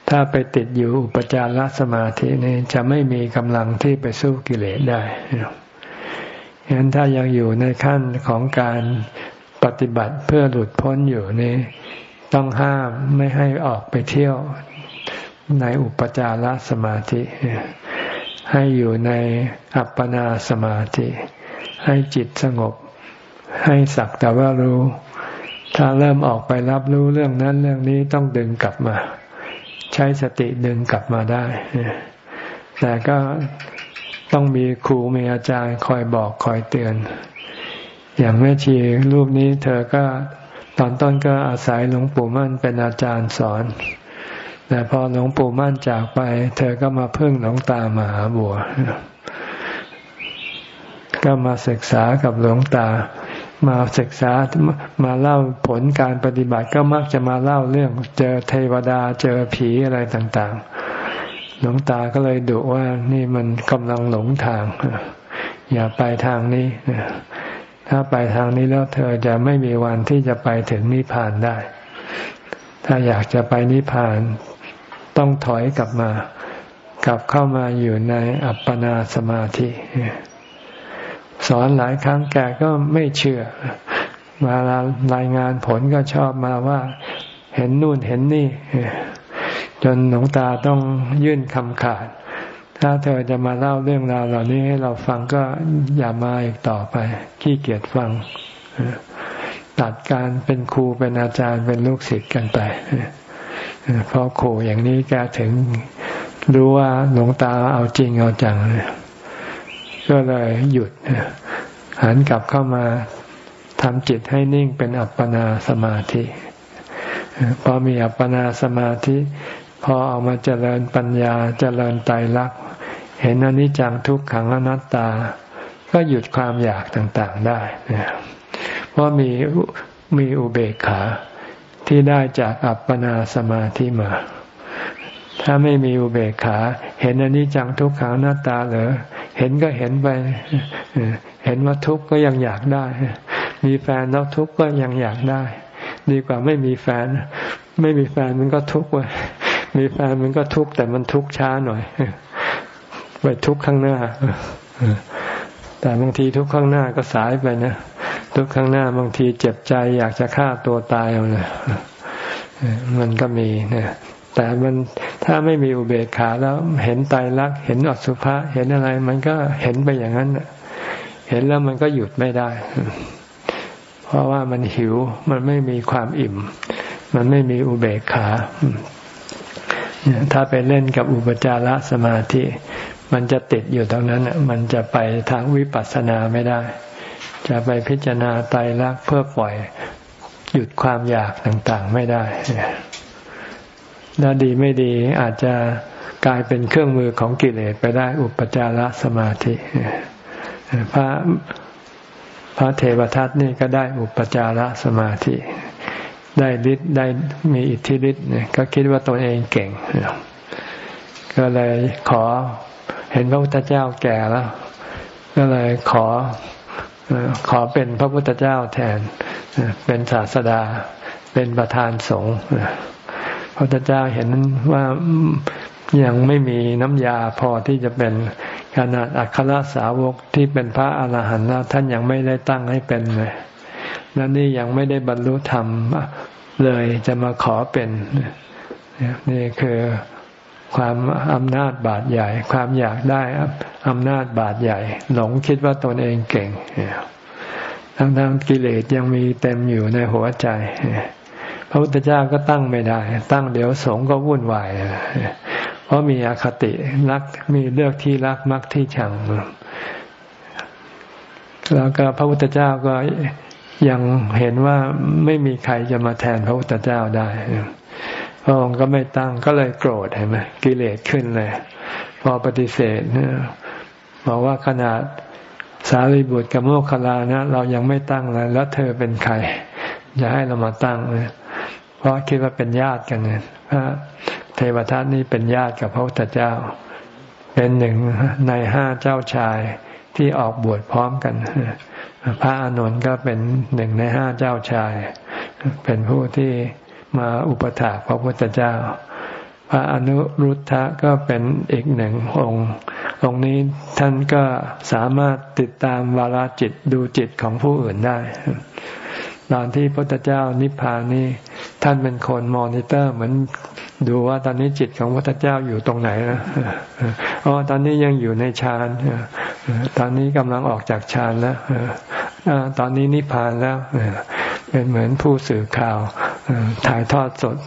ถ้าไปติดอยู่อุปจารสมาธินี่จะไม่มีกำลังที่ไปสู้กิเลสได้ฉะนั้นถ้ายังอยู่ในขั้นของการปฏิบัติเพื่อหลุดพ้นอยู่นี่ต้องห้ามไม่ให้ออกไปเที่ยวในอุปจารสมาธิ ให้อยู่ในอัปปนาสมาธิ ให้จิตสงบ ให้สักแต่ว่ารู้ ถ้าเริ่มออกไปรับรู้เรื่องนั้นเรื่องนี้ต้องดึงกลับมา ใช้สติดึงกลับมาได้ แต่ก็ต้องมีครูมีอาจารย์คอยบอกคอยเตือน อย่างแม่ชีรูปนี้เธอก็ตอนต้นก็อาศัยหลวงปู่มั่นเป็นอาจารย์สอน แต่พอหลวงปู่มั่นจากไป เธอก็มาพึ่งหลวงตามหาบัว ก็มาศึกษากับหลวงตา มาศึกษามาเล่าผลการปฏิบัติก็มักจะมาเล่าเรื่องเจอเทวดาเจอผีอะไรต่างๆ หลวงตาก็เลยดุว่านี่มันกำลังหลงทาง อย่าไปทางนี้ ถ้าไปทางนี้แล้วเธอจะไม่มีวันที่จะไปถึงนิพพานได้ ถ้าอยากจะไปนิพพานต้องถอยกลับมา กลับเข้ามาอยู่ในอัปปนาสมาธิ สอนหลายครั้งแกก็ไม่เชื่อ มารายงานผลก็ชอบมาว่า เห็นนู่นเห็นนี่ จนหลวงตาต้องยื่นคำขาด ถ้าเธอจะมาเล่าเรื่องราวเหล่านี้ให้เราฟังก็อย่ามาอีกต่อไป ขี้เกียจฟัง ตัดการเป็นครูเป็นอาจารย์เป็นลูกศิษย์กันไปพอขู่อย่างนี้แกถึงรู้ว่าหลวงตาเอาจริงเอาจังเลย ก็เลยหยุดหันกลับเข้ามาทำจิตให้นิ่งเป็นอัปปนาสมาธิพอมีอัปปนาสมาธิ พอเอามาเจริญปัญญาเจริญไตรลักษณ์เห็นอนิจจังทุกขังอนัตตา ก็หยุดความอยากต่างๆได้เพราะมีมีอุเบกขาที่ได้จากอัปปนาสมาธิมา ถ้าไม่มีอุเบกขา เห็นอนิจจังทุกขังหน้าตาเหรอเห็นก็เห็นไป เห็นว่าทุกข์ก็ยังอยากได้ มีแฟนแล้วทุกข์ก็ยังอยากได้ ดีกว่าไม่มีแฟน ไม่มีแฟนมันก็ทุกข์ว้มีแฟนมันก็ทุกข์แต่มันทุกข์ช้าหน่อยไปทุกข์ข้างหน้าแต่บางทีทุกข์ข้างหน้าก็สายไปนะทุกข์ข้างหน้าบางทีเจ็บใจ อยากจะฆ่าตัวตายเอาเลยมันก็มีเนี่ย แต่มันถ้าไม่มีอุเบกขาแล้วเห็นไตรลักษณ์เห็นอสุภะเห็นอะไร มันก็เห็นไปอย่างนั้นเห็นแล้วมันก็หยุดไม่ได้ เพราะว่ามันหิวมันไม่มีความอิ่ม มันไม่มีอุเบกขาถ้าไปเล่นกับอุปจารสมาธิ มันจะติดอยู่ตรงนั้นมันจะไปทางวิปัสสนาไม่ได้ จะไปพิจารณาไตรลักษณ์เพื่อปล่อยหยุดความอยากต่างๆไม่ได้ ถ้าดีไม่ดีอาจจะกลายเป็นเครื่องมือของกิเลสไปได้อุปจารสมาธิพระพระเทวทัตนี่ก็ได้อุปจารสมาธิ ได้ฤทธิ์ได้มีอิทธิฤทธิ์ก็คิดว่าตนเองเก่ง ก็เลยขอเห็นพระพุทธเจ้าแก่แล้ว ก็เลยขอขอเป็นพระพุทธเจ้าแทนเป็นศาสดาเป็นประธานสงฆ์ พระพุทธเจ้าเห็นว่ายังไม่มีน้ำยาพอที่จะเป็นขนาดอัครสาวกที่เป็นพระอาหารหันต์ท่านยังไม่ได้ตั้งให้เป็นเลยและนี่ยังไม่ได้บรรลุธรรมเลยจะมาขอเป็นนี่คือความอำนาจบาดใหญ่ ความอยากได้อำนาจบาดใหญ่ หลงคิดว่าตนเองเก่งทั้งๆกิเลสยังมีเต็มอยู่ในหัวใจ พระพุทธเจ้าก็ตั้งไม่ได้ ตั้งเดี๋ยวสงก็วุ่นวายเพราะมีอคติรักมีเลือกที่รักมักที่ชัง แล้วก็พระพุทธเจ้าก็ยังเห็นว่าไม่มีใครจะมาแทนพระพุทธเจ้าได้พระองค์ก็ไม่ตั้งก็เลยโกรธเห็นไหมกิเลสขึ้นเลย พอปฏิเสธบอกว่าขนาดสารีบุตรกับโมคคลานะ เรายังไม่ตั้งเลยแล้วเธอเป็นใครจะให้เรามาตั้งเนี่ย เพราะคิดว่าเป็นญาติกันเนี่ยพระเทวทัตนี่เป็นญาติกับพระพุทธเจ้า เป็นหนึ่งในห้าเจ้าชายที่ออกบวชพร้อมกัน พระอานนท์ก็เป็นหนึ่งในห้าเจ้าชาย เป็นผู้ที่มาอุปถากพระพุทธเจ้า พระอนุรุทธะก็เป็นอีกหนึ่งองค์ องค์นี้ท่านก็สามารถติดตามวาลจิตดูจิตของผู้อื่นได้ ตอนที่พระพุทธเจ้านิพพานนี่ท่านเป็นคนมอนิเตอร์เหมือนดูว่าตอนนี้จิตของพระพุทธเจ้าอยู่ตรงไหนนะอ๋อตอนนี้ยังอยู่ในฌานตอนนี้กำลังออกจากฌานแล้วตอนนี้นิพพานแล้วเป็นเหมือนผู้สื่อข่าวถ่ายทอดสด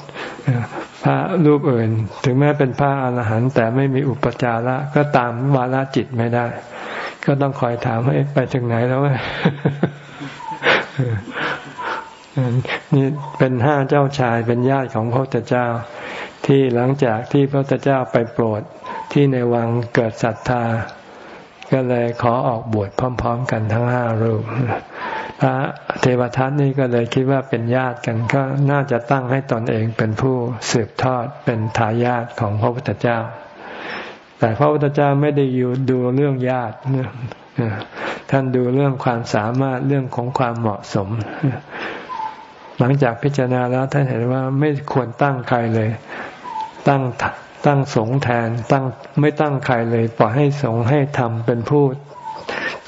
พระรูปอื่น ถึงแม้เป็นพระอรหันต์แต่ไม่มีอุปจาระก็ตามวาลจิตไม่ได้ ก็ต้องคอยถามว่าไปถึงไหนแล้ว นี่เป็นห้าเจ้าชายเป็นญาติของพระพุทธเจ้า ที่หลังจากที่พระพุทธเจ้าไปโปรดที่ในวังเกิดศรัทธา ก็เลยขอออกบวชพร้อม ๆ กันทั้งห้ารูปพระเทวทัตนี่ก็เลยคิดว่าเป็นญาติกันก็น่าจะตั้งให้ตนเองเป็นผู้สืบทอดเป็นทายาทของพระพุทธเจ้า แต่พระพุทธเจ้าไม่ได้อยู่ดูเรื่องญาติท่านดูเรื่องความสามารถเรื่องของความเหมาะสม หลังจากพิจารณาแล้วท่านเห็นว่าไม่ควรตั้งใครเลย ตั้งตั้งสงแทนตั้งไม่ตั้งใครเลยปล่อยให้สงให้ทำเป็นผู้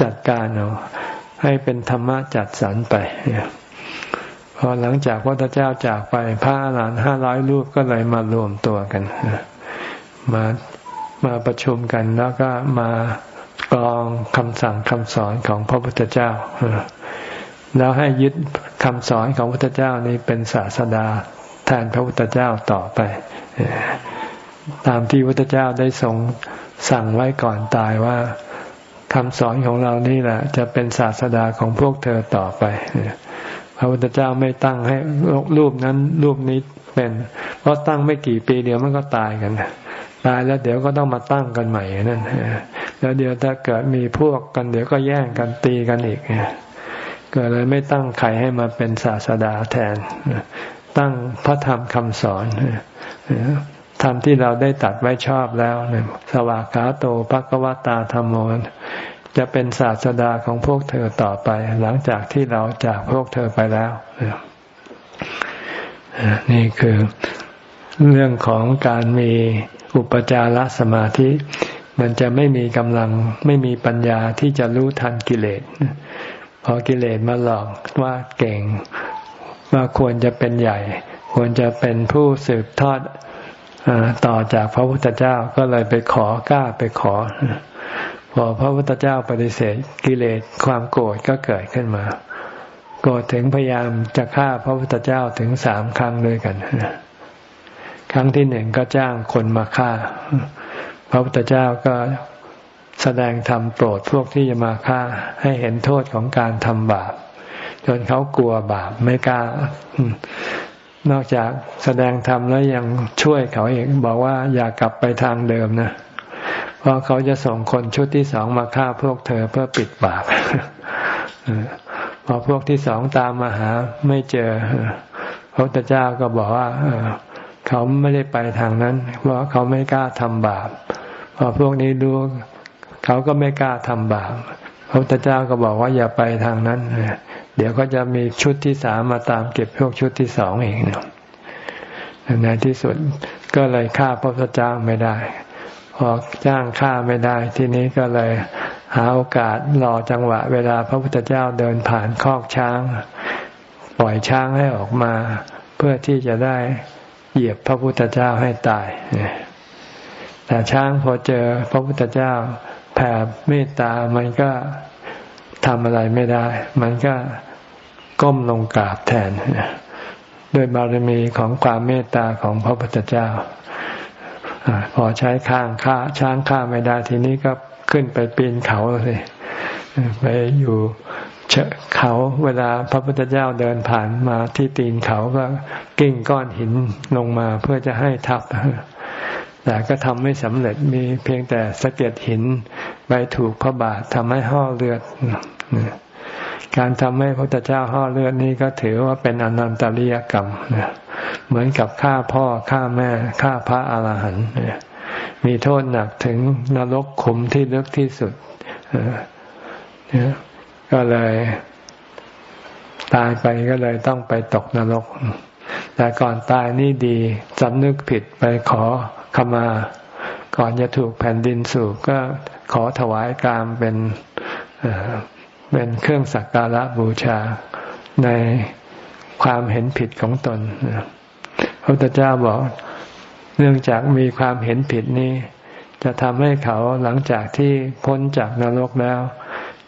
จัดการเอาให้เป็นธรรมะจัดสรรไปพอหลังจากพระเจ้าจากไปพระอาหารหันต์ห้าร้อยรูปก็เลยมารวมตัวกันมามาประชุมกันแล้วก็มากรองคำสั่งคำสอนของพระพุทธเจ้าแล้วให้ยึด คำสอนของพระพุทธเจ้านี้เป็นศาสดาแทนพระพุทธเจ้าต่อไป ตามที่พระพุทธเจ้าได้ทรงสั่งไว้ก่อนตายว่าคำสอนของเรานี่แหละ จะเป็นศาสดาของพวกเธอต่อไป พระพุทธเจ้าไม่ตั้งให้รูปนั้นรูปนี้เป็น เพราะตั้งไม่กี่ปีเดียวมันก็ตายกันตายแล้วเดี๋ยวก็ต้องมาตั้งกันใหม่นั่นแล้วเดี๋ยวถ้าเกิดมีพวกกันเดี๋ยวก็แย่งกันตีกันอีกเกิดเลยไม่ตั้งใครให้มาเป็นศาสดาแทน ตั้งพระธรรมคำสอนธรรมที่เราได้ตัดไว้ชอบแล้วสวากขาโตภควตาธรรมโมจะเป็นศาสดาของพวกเธอต่อไป หลังจากที่เราจากพวกเธอไปแล้ว นี่คือเรื่องของการมีอุปจารสมาธิ มันจะไม่มีกำลังไม่มีปัญญาที่จะรู้ทันกิเลส พอกิเลสมาหลอกว่าเก่ง ว่าควรจะเป็นใหญ่ ควรจะเป็นผู้สืบทอดต่อจากพระพุทธเจ้าก็เลยไปขอกล้าไปขอ พอพระพุทธเจ้าปฏิเสธกิเลสความโกรธก็เกิดขึ้นมาโกรธถึงพยายามจะฆ่าพระพุทธเจ้าถึงสามครั้งด้วยกันครั้งที่หนึ่งก็จ้างคนมาฆ่า พระพุทธเจ้าก็ แสดงธรรมโปรดพวกที่จะมาฆ่าให้เห็นโทษของการทำบาป จนเขากลัวบาปไม่กล้านอกจากแสดงธรรมแล้วยังช่วยเขาเองบอกว่าอย่ากลับไปทางเดิมนะเพราะเขาจะส่งคนชุดที่สองมาฆ่าพวกเธอเพื่อปิดบาปพอพวกที่สองตามมาหาไม่เจอพระพุทธเจ้าก็บอกว่าเขาไม่ได้ไปทางนั้น เพราะเขาไม่กล้าทำบาปพอพวกนี้ดู เขาก็ไม่กล้าทำบาปพระพุทธเจ้าก็บอกว่าอย่าไปทางนั้น เดี๋ยวก็จะมีชุดที่สามมาตามเก็บพวกชุดที่สองเองเนี่ยในที่สุดก็เลยฆ่าพระพุทธเจ้าไม่ได้ พอจ้างฆ่าไม่ได้ ทีนี้ก็เลยหาโอกาสรอจังหวะ เวลาพระพุทธเจ้าเดินผ่านคอกช้าง ปล่อยช้างให้ออกมา เพื่อที่จะได้เหยียบพระพุทธเจ้าให้ตายแต่ช้างพอเจอพระพุทธเจ้า แผ่เมตตามันก็ทำอะไรไม่ได้ มันก็ก้มลงกราบแทนด้วยบารมีของความเมตตาของพระพุทธเจ้าพอใช้ข้างข้าช้างข้าไม่ได้ทีนี้ก็ขึ้นไปปีนเขาเลยไปอยู่เชเขาเวลาพระพุทธเจ้าเดินผ่านมาที่ตีนเขาก็กิ่งก้อนหินลงมาเพื่อจะให้ทับ แต่ก็ทำไม่สำเร็จมีเพียงแต่สะเก็ดหินไปถูกพระบาททำให้ห่อเลือด การทำให้พระพุทธเจ้าห่อเลือดนี้ก็ถือว่าเป็นอนันตริยกรรมเหมือนกับฆ่าพ่อฆ่าแม่ฆ่าพระอาหารหันต์มีโทษหนักถึงนรกขุมที่ลึกที่สุดก็เลยตายไปก็เลยต้องไปตกนรก แต่ก่อนตายนี่ดีสำนึกผิดไปขอ ขมา ก่อนจะถูกแผ่นดินสูบก็ขอถวายกามเป็นเป็นเครื่องสักการะบูชาในความเห็นผิดของตนพระพุทธเจ้าบอกเนื่องจากมีความเห็นผิดนี้ จะทำให้เขาหลังจากที่พ้นจากนรกแล้ว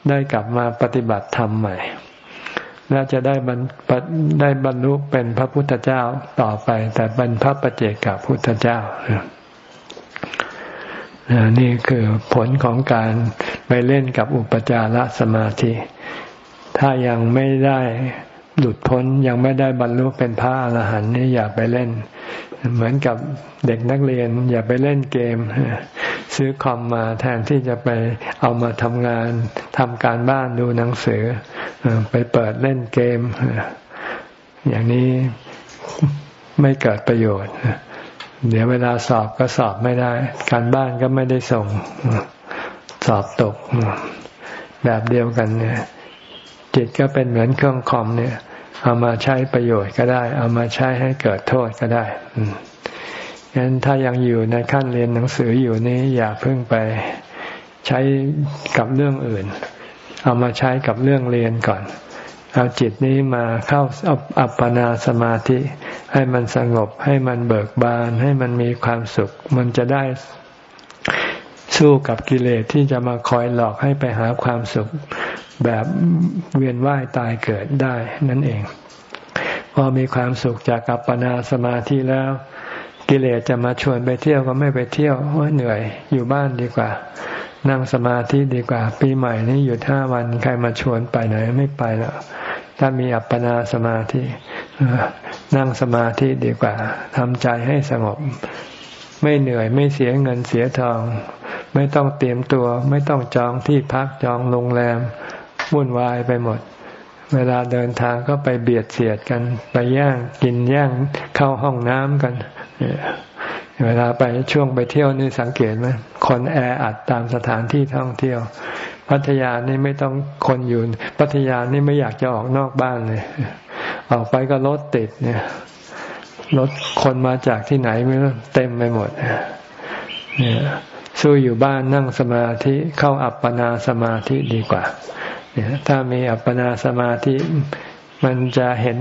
ได้กลับมาปฏิบัติธรรมใหม่และจะได้บรรได้บรรลุเป็นพระพุทธเจ้าต่อไป แต่เป็นพระปเจกับพุทธเจ้า นี่คือผลของการไปเล่นกับอุปจารสมาธิ ถ้ายังไม่ได้หลุดพ้นยังไม่ได้บรรลุเป็นพระอรหันต์นี่อย่าไปเล่น เหมือนกับเด็กนักเรียน อย่าไปเล่นเกม ซื้อคอมมาแทนที่จะไปเอามาทำงานทำการบ้านดูหนังสือ ไปเปิดเล่นเกม อย่างนี้ไม่เกิดประโยชน์ เดี๋ยวเวลาสอบก็สอบไม่ได้ การบ้านก็ไม่ได้ส่ง สอบตก แบบเดียวกันเนี่ย จิตก็เป็นเหมือนเครื่องคอมเนี่ย เอามาใช้ประโยชน์ก็ได้ เอามาใช้ให้เกิดโทษก็ได้ฉะนั้นถ้ายังอยู่ในขั้นเรียนหนังสืออยู่นี้อย่าเพิ่งไปใช้กับเรื่องอื่น เอามาใช้กับเรื่องเรียนก่อน เอาจิตนี้มาเข้าอัปปนาสมาธิ ให้มันสงบ ให้มันเบิกบาน ให้มันมีความสุข มันจะได้สู้กับกิเลสที่จะมาคอยหลอกให้ไปหาความสุขแบบเวียนว่ายตายเกิดได้นั่นเอง พอมีความสุขจากกัปปนาสมาธิแล้ว กิเลสจะมาชวนไปเที่ยวก็ไม่ไปเที่ยวว่าเหนื่อยอยู่บ้านดีกว่า นั่งสมาธิดีกว่า ปีใหม่นี้หยุดห้าวันใครมาชวนไปไหนไม่ไปแล้วถ้ามีอัปปนาสมาธิ นั่งสมาธิดีกว่าทำใจให้สงบ ไม่เหนื่อยไม่เสียเงินเสียทอง ไม่ต้องเตรียมตัว ไม่ต้องจองที่พักจองโรงแรมวุ่นวายไปหมด เวลาเดินทางก็ไปเบียดเสียดกัน ไปย่างกินย่างเข้าห้องน้ำกันเวลาไปช่วงไปเที่ยวนี่สังเกตไหมคนแออัดตามสถานที่ท่องเที่ยว พัทยานี่ไม่ต้องคนอยู่ พัทยานี่ไม่อยากจะออกนอกบ้านเลย ออกไปก็รถติดเนี่ยรถคนมาจากที่ไหนไม่รู้เต็มไปหมดเนี่ยสู้อยู่บ้านนั่งสมาธิเข้าอัปปนาสมาธิดีกว่าเนี่ยถ้ามีอัปปนาสมาธิ มันจะเห็น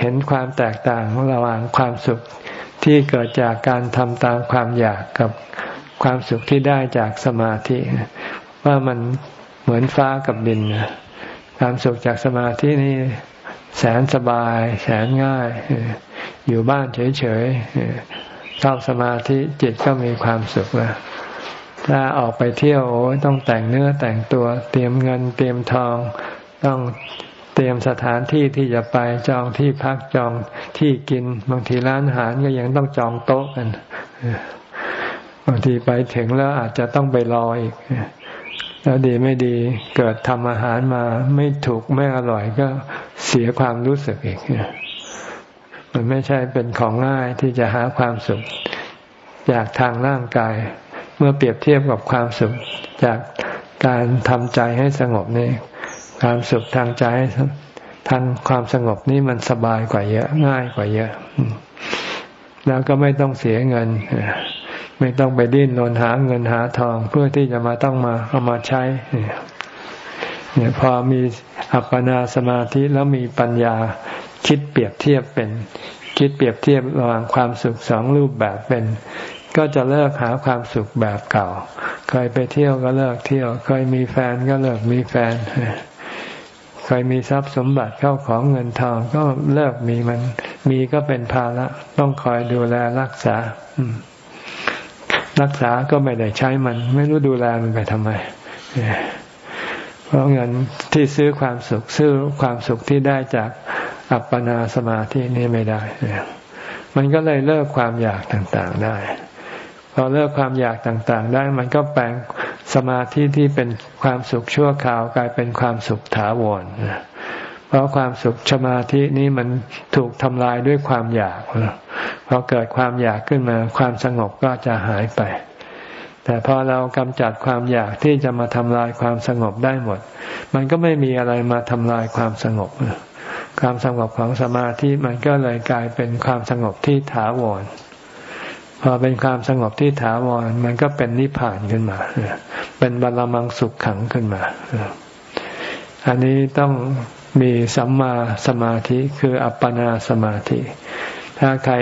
เห็นความแตกต่างระหว่างความสุขที่เกิดจากการทำตามความอยากกับความสุขที่ได้จากสมาธิ ว่ามันเหมือนฟ้ากับดินความสุขจากสมาธินี่ แสนสบาย แสนง่าย อยู่บ้านเฉยๆเข้าสมาธิจิตก็มีความสุขแล้วถ้าออกไปเที่ยวต้องแต่งเนื้อแต่งตัวเตรียมเงินเตรียมทอง ต้องเตรียมสถานที่ที่จะไปจองที่พักจองที่กิน บางทีร้านอาหารก็ยังต้องจองโต๊ะกันบางทีไปถึงแล้วอาจจะต้องไปรออีก แล้วดีไม่ดีเกิดทำอาหารมาไม่ถูกไม่อร่อยก็เสียความรู้สึกอีก มันไม่ใช่เป็นของง่ายที่จะหาความสุขจากทางร่างกาย เมื่อเปรียบเทียบกับความสุขจากการทำใจให้สงบนี่ความสุขทางใจทางความสงบนี่มันสบายกว่าเยอะง่ายกว่าเยอะ แล้วก็ไม่ต้องเสียเงิน ไม่ต้องไปดิ้นรนหาเงินหาทองเพื่อที่จะมาต้องมาเอามาใช้เนี่ยพอมีอัปปนาสมาธิแล้วมีปัญญาคิดเปรียบเทียบเป็น คิดเปรียบเทียบระหว่างความสุขสองรูปแบบเป็น ก็จะเลิกหาความสุขแบบเก่า เคยไปเที่ยวก็เลิกเที่ยว เคยมีแฟนก็เลิกมีแฟน เคยมีทรัพย์สมบัติเข้าของเงินทองก็เลิกมีมัน มีก็เป็นภาระต้องคอยดูแลรักษา รักษาก็ไม่ได้ใช้มัน ไม่รู้ดูแลมันไปทำไม เพราะเงินที่ซื้อความสุขซื้อความสุขที่ได้จากอัปปนาสมาธินี่ไม่ได้ มันก็เลยเลิกความอยากต่างๆได้พอเลิกความอยากต่างๆ ได้มันก็แปลงสมาธิที่เป็นความสุขชั่วคราวกลายเป็นความสุขถาวร เพราะความสุขสมาธินี้มันถูกทำลายด้วยความอยากพอเกิดความอยากขึ้นมา ความสงบก็จะหายไป แต่พอเรากำจัดความอยากที่จะมาทำลายความสงบได้หมด มันก็ไม่มีอะไรมาทำลายความสงบความสงบของสมาธิมันก็เลยกลายเป็นความสงบที่ถาวรพอเป็นความสงบที่ถาวรมันก็เป็นนิพพานขึ้นมา เป็นบาลมังสุขขังขึ้นมา อันนี้ต้อง มีสัมมาสมาธิคืออัปปนาสมาธิ ถ้าใคร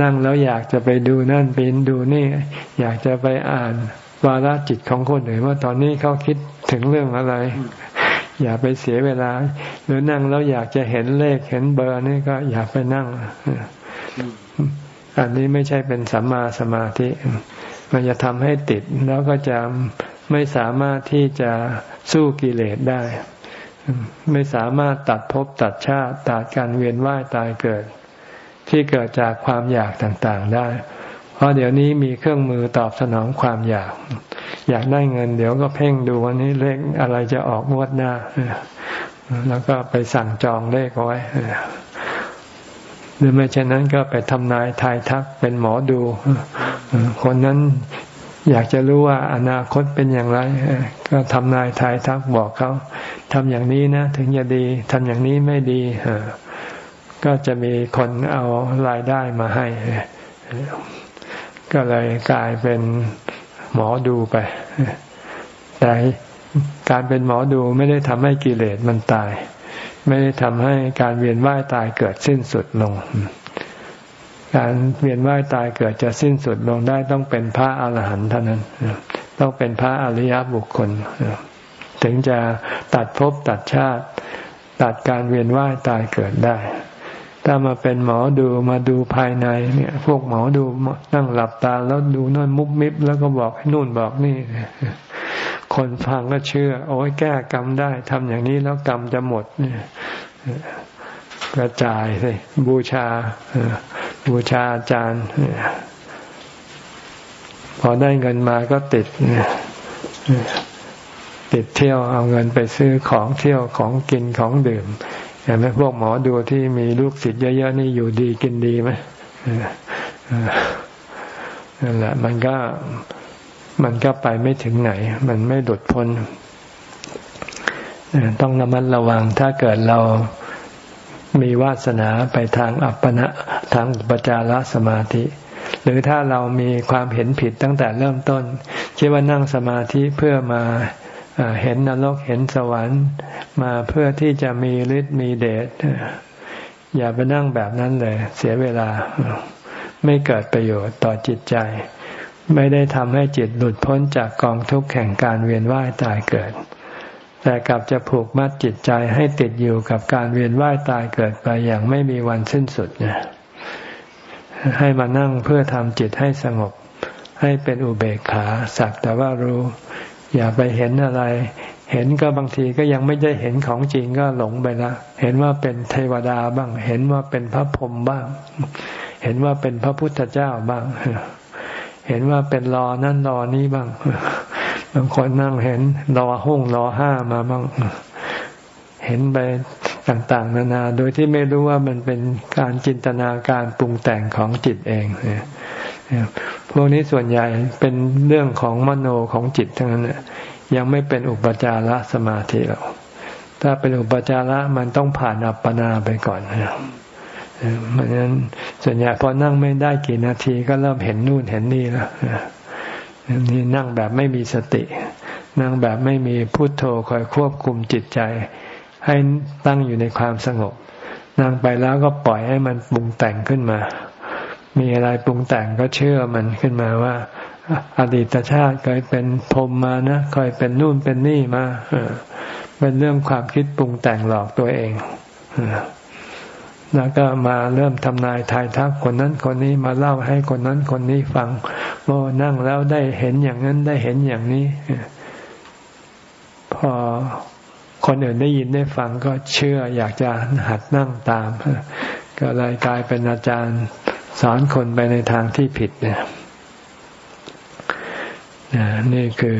นั่งแล้วอยากจะไปดูนั่นไปดูนี่ อยากจะไปอ่านวาระจิตของคนอื่นว่าตอนนี้เขาคิดถึงเรื่องอะไร อย่าไปเสียเวลา หรือนั่งแล้วอยากจะเห็นเลขเห็นเบอร์นี่ก็อย่าไปนั่ง อันนี้ไม่ใช่เป็นสัมมาสมาธิ มันจะทำให้ติดแล้วก็จะไม่สามารถที่จะสู้กิเลสได้ ไม่สามารถตัดภพตัดชาติตัดการเวียนว่ายตายเกิด ที่เกิดจากความอยากต่างๆได้ เพราะเดี๋ยวนี้มีเครื่องมือตอบสนองความอยาก อยากได้เงิน เดี๋ยวก็เพ่งดูวันนี้เลขอะไรจะออกงวดหน้า แล้วก็ไปสั่งจองเลขเอาไว้หรือไม่เช่นนั้นก็ไปทำนายทายทักเป็นหมอดู คนนั้น อยากจะรู้ว่าอนาคตเป็นอย่างไร ก็ทำนายทายทักบอกเขาทำอย่างนี้นะ ถึงจะดีทำอย่างนี้ไม่ดีก็จะมีคนเอารายได้มาให้ ก็เลยกลายเป็นหมอดูไป แต่การเป็นหมอดูไม่ได้ทำให้กิเลสมันตาย ไม่ได้ทำให้การเวียนว่ายตายเกิดสิ้นสุดลง การเวียนว่ายตายเกิดจะสิ้นสุดลงได้ต้องเป็นพระอาหารหันต์เท่านั้น ต้องเป็นพระอริยบุคคล ถึงจะตัดภพตัดชาติ ตัดการเวียนว่ายตายเกิดได้ ถ้ามาเป็นหมอดูมาดูภายในเนี่ย พวกหมอดูนั่งหลับตาแล้วดูนั่นมุบมิบแล้วก็บอกนู่นบอกนี่ คนฟังก็เชื่อ โอ้ยแก้กรรมได้ทำอย่างนี้แล้วกรรมจะหมดเนี่ยกระจายสิบูชา บูชาอาจารย์ พอได้เงินมาก็ติดติดเที่ยวเอาเงินไปซื้อของเที่ยวของกินของดื่มเห็นไหมพวกหมอดูที่มีลูกศิษย์เยอะๆนี่อยู่ดีกินดีไหมนั่นแหละ มันก็มันก็ไปไม่ถึงไหน มันไม่หลุดพ้นต้องระมัดระวังถ้าเกิดเรา มีวาสนาไปทางอัปปนะทางอุปจารสมาธิ หรือถ้าเรามีความเห็นผิดตั้งแต่เริ่มต้นคิดว่านั่งสมาธิเพื่อมาเห็นนรกเห็นสวรรค์ มาเพื่อที่จะมีฤทธิ์มีเดชอย่าไปนั่งแบบนั้นเลย เสียเวลาไม่เกิดประโยชน์ต่อจิตใจ ไม่ได้ทำให้จิตหลุดพ้นจากกองทุกข์แห่งการเวียนว่ายตายเกิด แต่กลับจะผูกมัดจิตใจให้ติดอยู่กับการเวียนว่ายตายเกิดไปอย่างไม่มีวันสิ้นสุดเนี่ยให้มานั่งเพื่อทำจิตให้สงบ ให้เป็นอุเบกขาสักแต่ว่ารู้ อย่าไปเห็นอะไร เห็นก็บางทีก็ยังไม่ได้เห็นของจริงก็หลงไปละเห็นว่าเป็นเทวดาบ้าง เห็นว่าเป็นพระพรหมบ้าง เห็นว่าเป็นพระพุทธเจ้าบ้าง เห็นว่าเป็นรอนั่นรอนี้บ้าง บางคนนั่งเห็นรอห้องรอห้ามาบ้างเห็นไปต่าง ๆ นานา โดยที่ไม่รู้ว่ามันเป็นการจินตนาการปรุงแต่งของจิตเองเนี่ยพวกนี้ส่วนใหญ่เป็นเรื่องของมโนของจิตทั้งนั้นยังไม่เป็นอุปจารสมาธิหรอกถ้าเป็นอุปจาระมันต้องผ่านอัปปนาไปก่อนนะเพราะฉะนั้นส่วนใหญ่พอนั่งไม่ได้กี่นาทีก็เริ่มเห็นนู่นเห็นนี่แล้ว นี่นั่งแบบไม่มีสติ นั่งแบบไม่มีพุโทโธคอยควบคุมจิตใจ ให้ตั้งอยู่ในความสงบ นั่งไปแล้วก็ปล่อยให้มันปรุงแต่งขึ้นมา มีอะไรปรุงแต่งก็เชื่อมันขึ้นมาว่า อดีตชาติเคยเป็นพรมมานะเคยเป็นนู่นเป็นนี่มาเป็นเรื่องความคิดปรุงแต่งหลอกตัวเอง แล้วก็มาเริ่มทำนายทายทักคนนั้นคนนี้มาเล่าให้คนนั้นคนนี้ฟังว่านั่งแล้วได้เห็นอย่างนั้นได้เห็นอย่างนี้ พอคนอื่นได้ยินได้ฟังก็เชื่ออยากจะหัดนั่งตาม ก็เลยกลายเป็นอาจารย์สอนคนไปในทางที่ผิดเนี่ยนี่คือ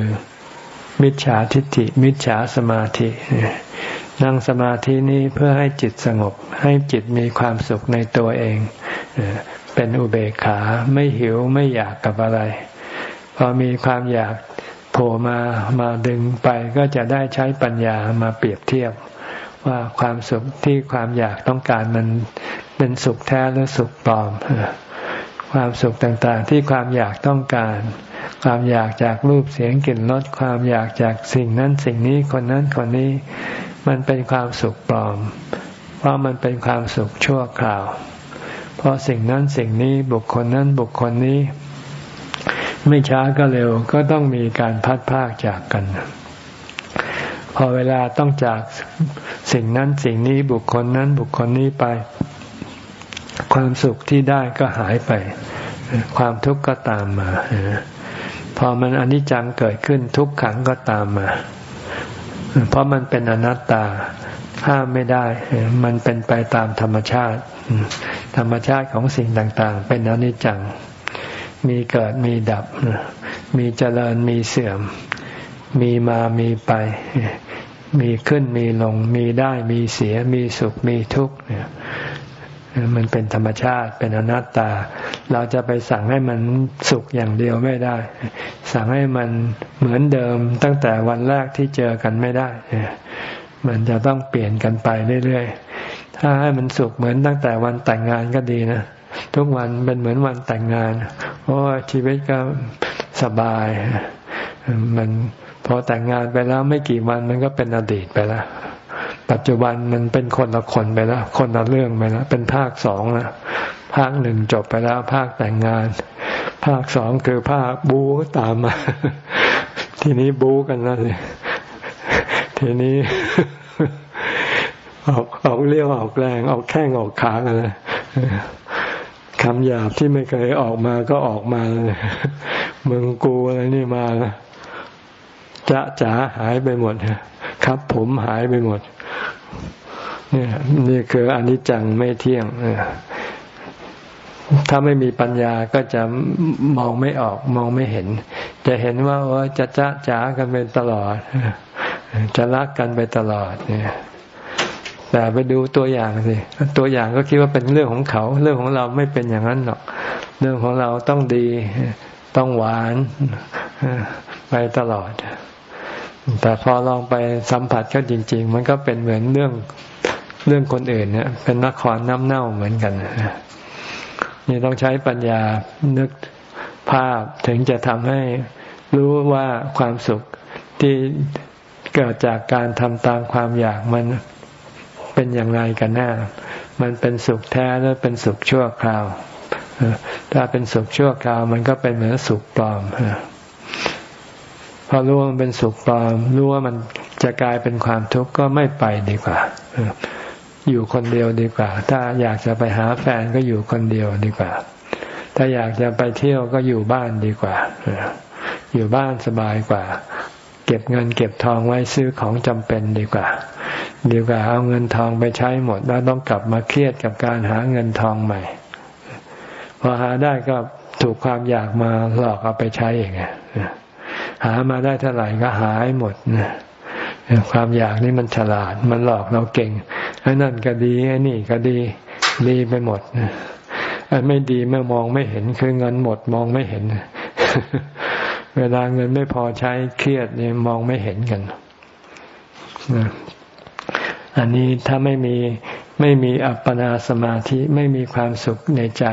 มิจฉาทิฏฐิ มิจฉาสมาธิ นั่งสมาธินี้เพื่อให้จิตสงบ ให้จิตมีความสุขในตัวเอง เป็นอุเบกขาไม่หิวไม่อยากกับอะไร พอมีความอยากโผล่มามาดึงไปก็จะได้ใช้ปัญญามาเปรียบเทียบ ว่าความสุขที่ความอยากต้องการมันเป็นสุขแท้หรือสุขปลอม ความสุขต่างๆ ที่ความอยากต้องการ ความอยากจากรูปเสียงกลิ่นรสความอยากจากสิ่งนั้นสิ่งนี้คนนั้นคนนี้ มันเป็นความสุขปลอม เพราะมันเป็นความสุขชั่วคราว เพราะสิ่งนั้นสิ่งนี้บุคคลนั้นบุคคลนี้ ไม่ช้าก็เร็วก็ต้องมีการพัดพากจากกัน พอเวลาต้องจากสิ่งนั้นสิ่งนี้บุคคลนั้นบุคคลนี้ไป ความสุขที่ได้ก็หายไป ความทุกข์ก็ตามมา พอมันอนิจจังเกิดขึ้นทุกขังก็ตามมา เพราะมันเป็นอนัตตาห้ามไม่ได้ มันเป็นไปตามธรรมชาติ ธรรมชาติของสิ่งต่าง ๆ เป็นอนิจจัง มีเกิดมีดับ มีเจริญมีเสื่อม มีมามีไป มีขึ้นมีลง มีได้มีเสีย มีสุขมีทุกข์ มันเป็นธรรมชาติเป็นอนัตตา เราจะไปสั่งให้มันสุขอย่างเดียวไม่ได้ สั่งให้มันเหมือนเดิมตั้งแต่วันแรกที่เจอกันไม่ได้ มันจะต้องเปลี่ยนกันไปเรื่อยๆ ถ้าให้มันสุขเหมือนตั้งแต่วันแต่งงานก็ดีนะทุกวันเป็นเหมือนวันแต่งงานเพราะว่าชีวิตก็สบาย มันพอแต่งงานไปแล้วไม่กี่วันมันก็เป็นอดีตไปแล้ว ปัจจุบันมันเป็นคนละคนไปแล้ว คนละเรื่องไปแล้ว เป็นภาคสองแล้วภาคหนึ่งจบไปแล้ว ภาคแต่งงาน ภาคสองคือภาคบูตามมา ทีนี้บูกันแล้วเลยทีนี้ออกออกเลี้ยวออกแรงออกแข้งออกขากันเลยคำหยาบที่ไม่เคยออกมาก็ออกมาเลยมึงกูอะไรนี่มาจะจ๋าหายไปหมดครับ ผมหายไปหมด นี่นี่คืออนิจจังไม่เที่ยงถ้าไม่มีปัญญาก็จะมองไม่ออกมองไม่เห็น จะเห็นว่าว่าจะจ้าจ๋ากันไปตลอด จะรักกันไปตลอดเนี่ยแต่ไปดูตัวอย่างสิตัวอย่างก็คิดว่าเป็นเรื่องของเขา เรื่องของเราไม่เป็นอย่างนั้นหรอก เรื่องของเราต้องดี ต้องหวานไปตลอด แต่พอลองไปสัมผัสเขาจริง ๆ มันก็เป็นเหมือนเรื่องเรื่องคนอื่นเนี่ย เป็นนครน้ำเน่าเหมือนกันนี่ต้องใช้ปัญญานึกภาพถึงจะทำให้รู้ว่าความสุขที่เกิดจากการทำตามความอยากมันเป็นอย่างไรกันแน่มันเป็นสุขแท้หรือเป็นสุขชั่วคราว ถ้าเป็นสุขชั่วคราว มันก็เป็นเหมือนสุขปลอม พอรู้ว่ามันเป็นสุขปลอมรู้ว่ามันจะกลายเป็นความทุกข์ก็ไม่ไปดีกว่าอยู่คนเดียวดีกว่า ถ้าอยากจะไปหาแฟนก็อยู่คนเดียวดีกว่า ถ้าอยากจะไปเที่ยวก็อยู่บ้านดีกว่าอยู่บ้านสบายกว่า เก็บเงินเก็บทองไว้ซื้อของจำเป็นดีกว่า ดีกว่าเอาเงินทองไปใช้หมด แล้วต้องกลับมาเครียดกับการหาเงินทองใหม่ พอหาได้ก็ถูกความอยากมาหลอกเอาไปใช้เอง หามาได้เท่าไหร่ก็หายหมดนะความอยากนี่มันฉลาด มันหลอกเราเก่งไอ้นั่นก็ดีไอ้นี่ก็ดีดีไปหมดไอันไม่ดีไม่มองไม่เห็นคือเงินหมดมองไม่เห็น เวลาเงินไม่พอใช้เครียดเนี่ยมองไม่เห็นกันอันนี้ถ้าไม่มีไม่มีอัปปนาสมาธิไม่มีความสุขในใจ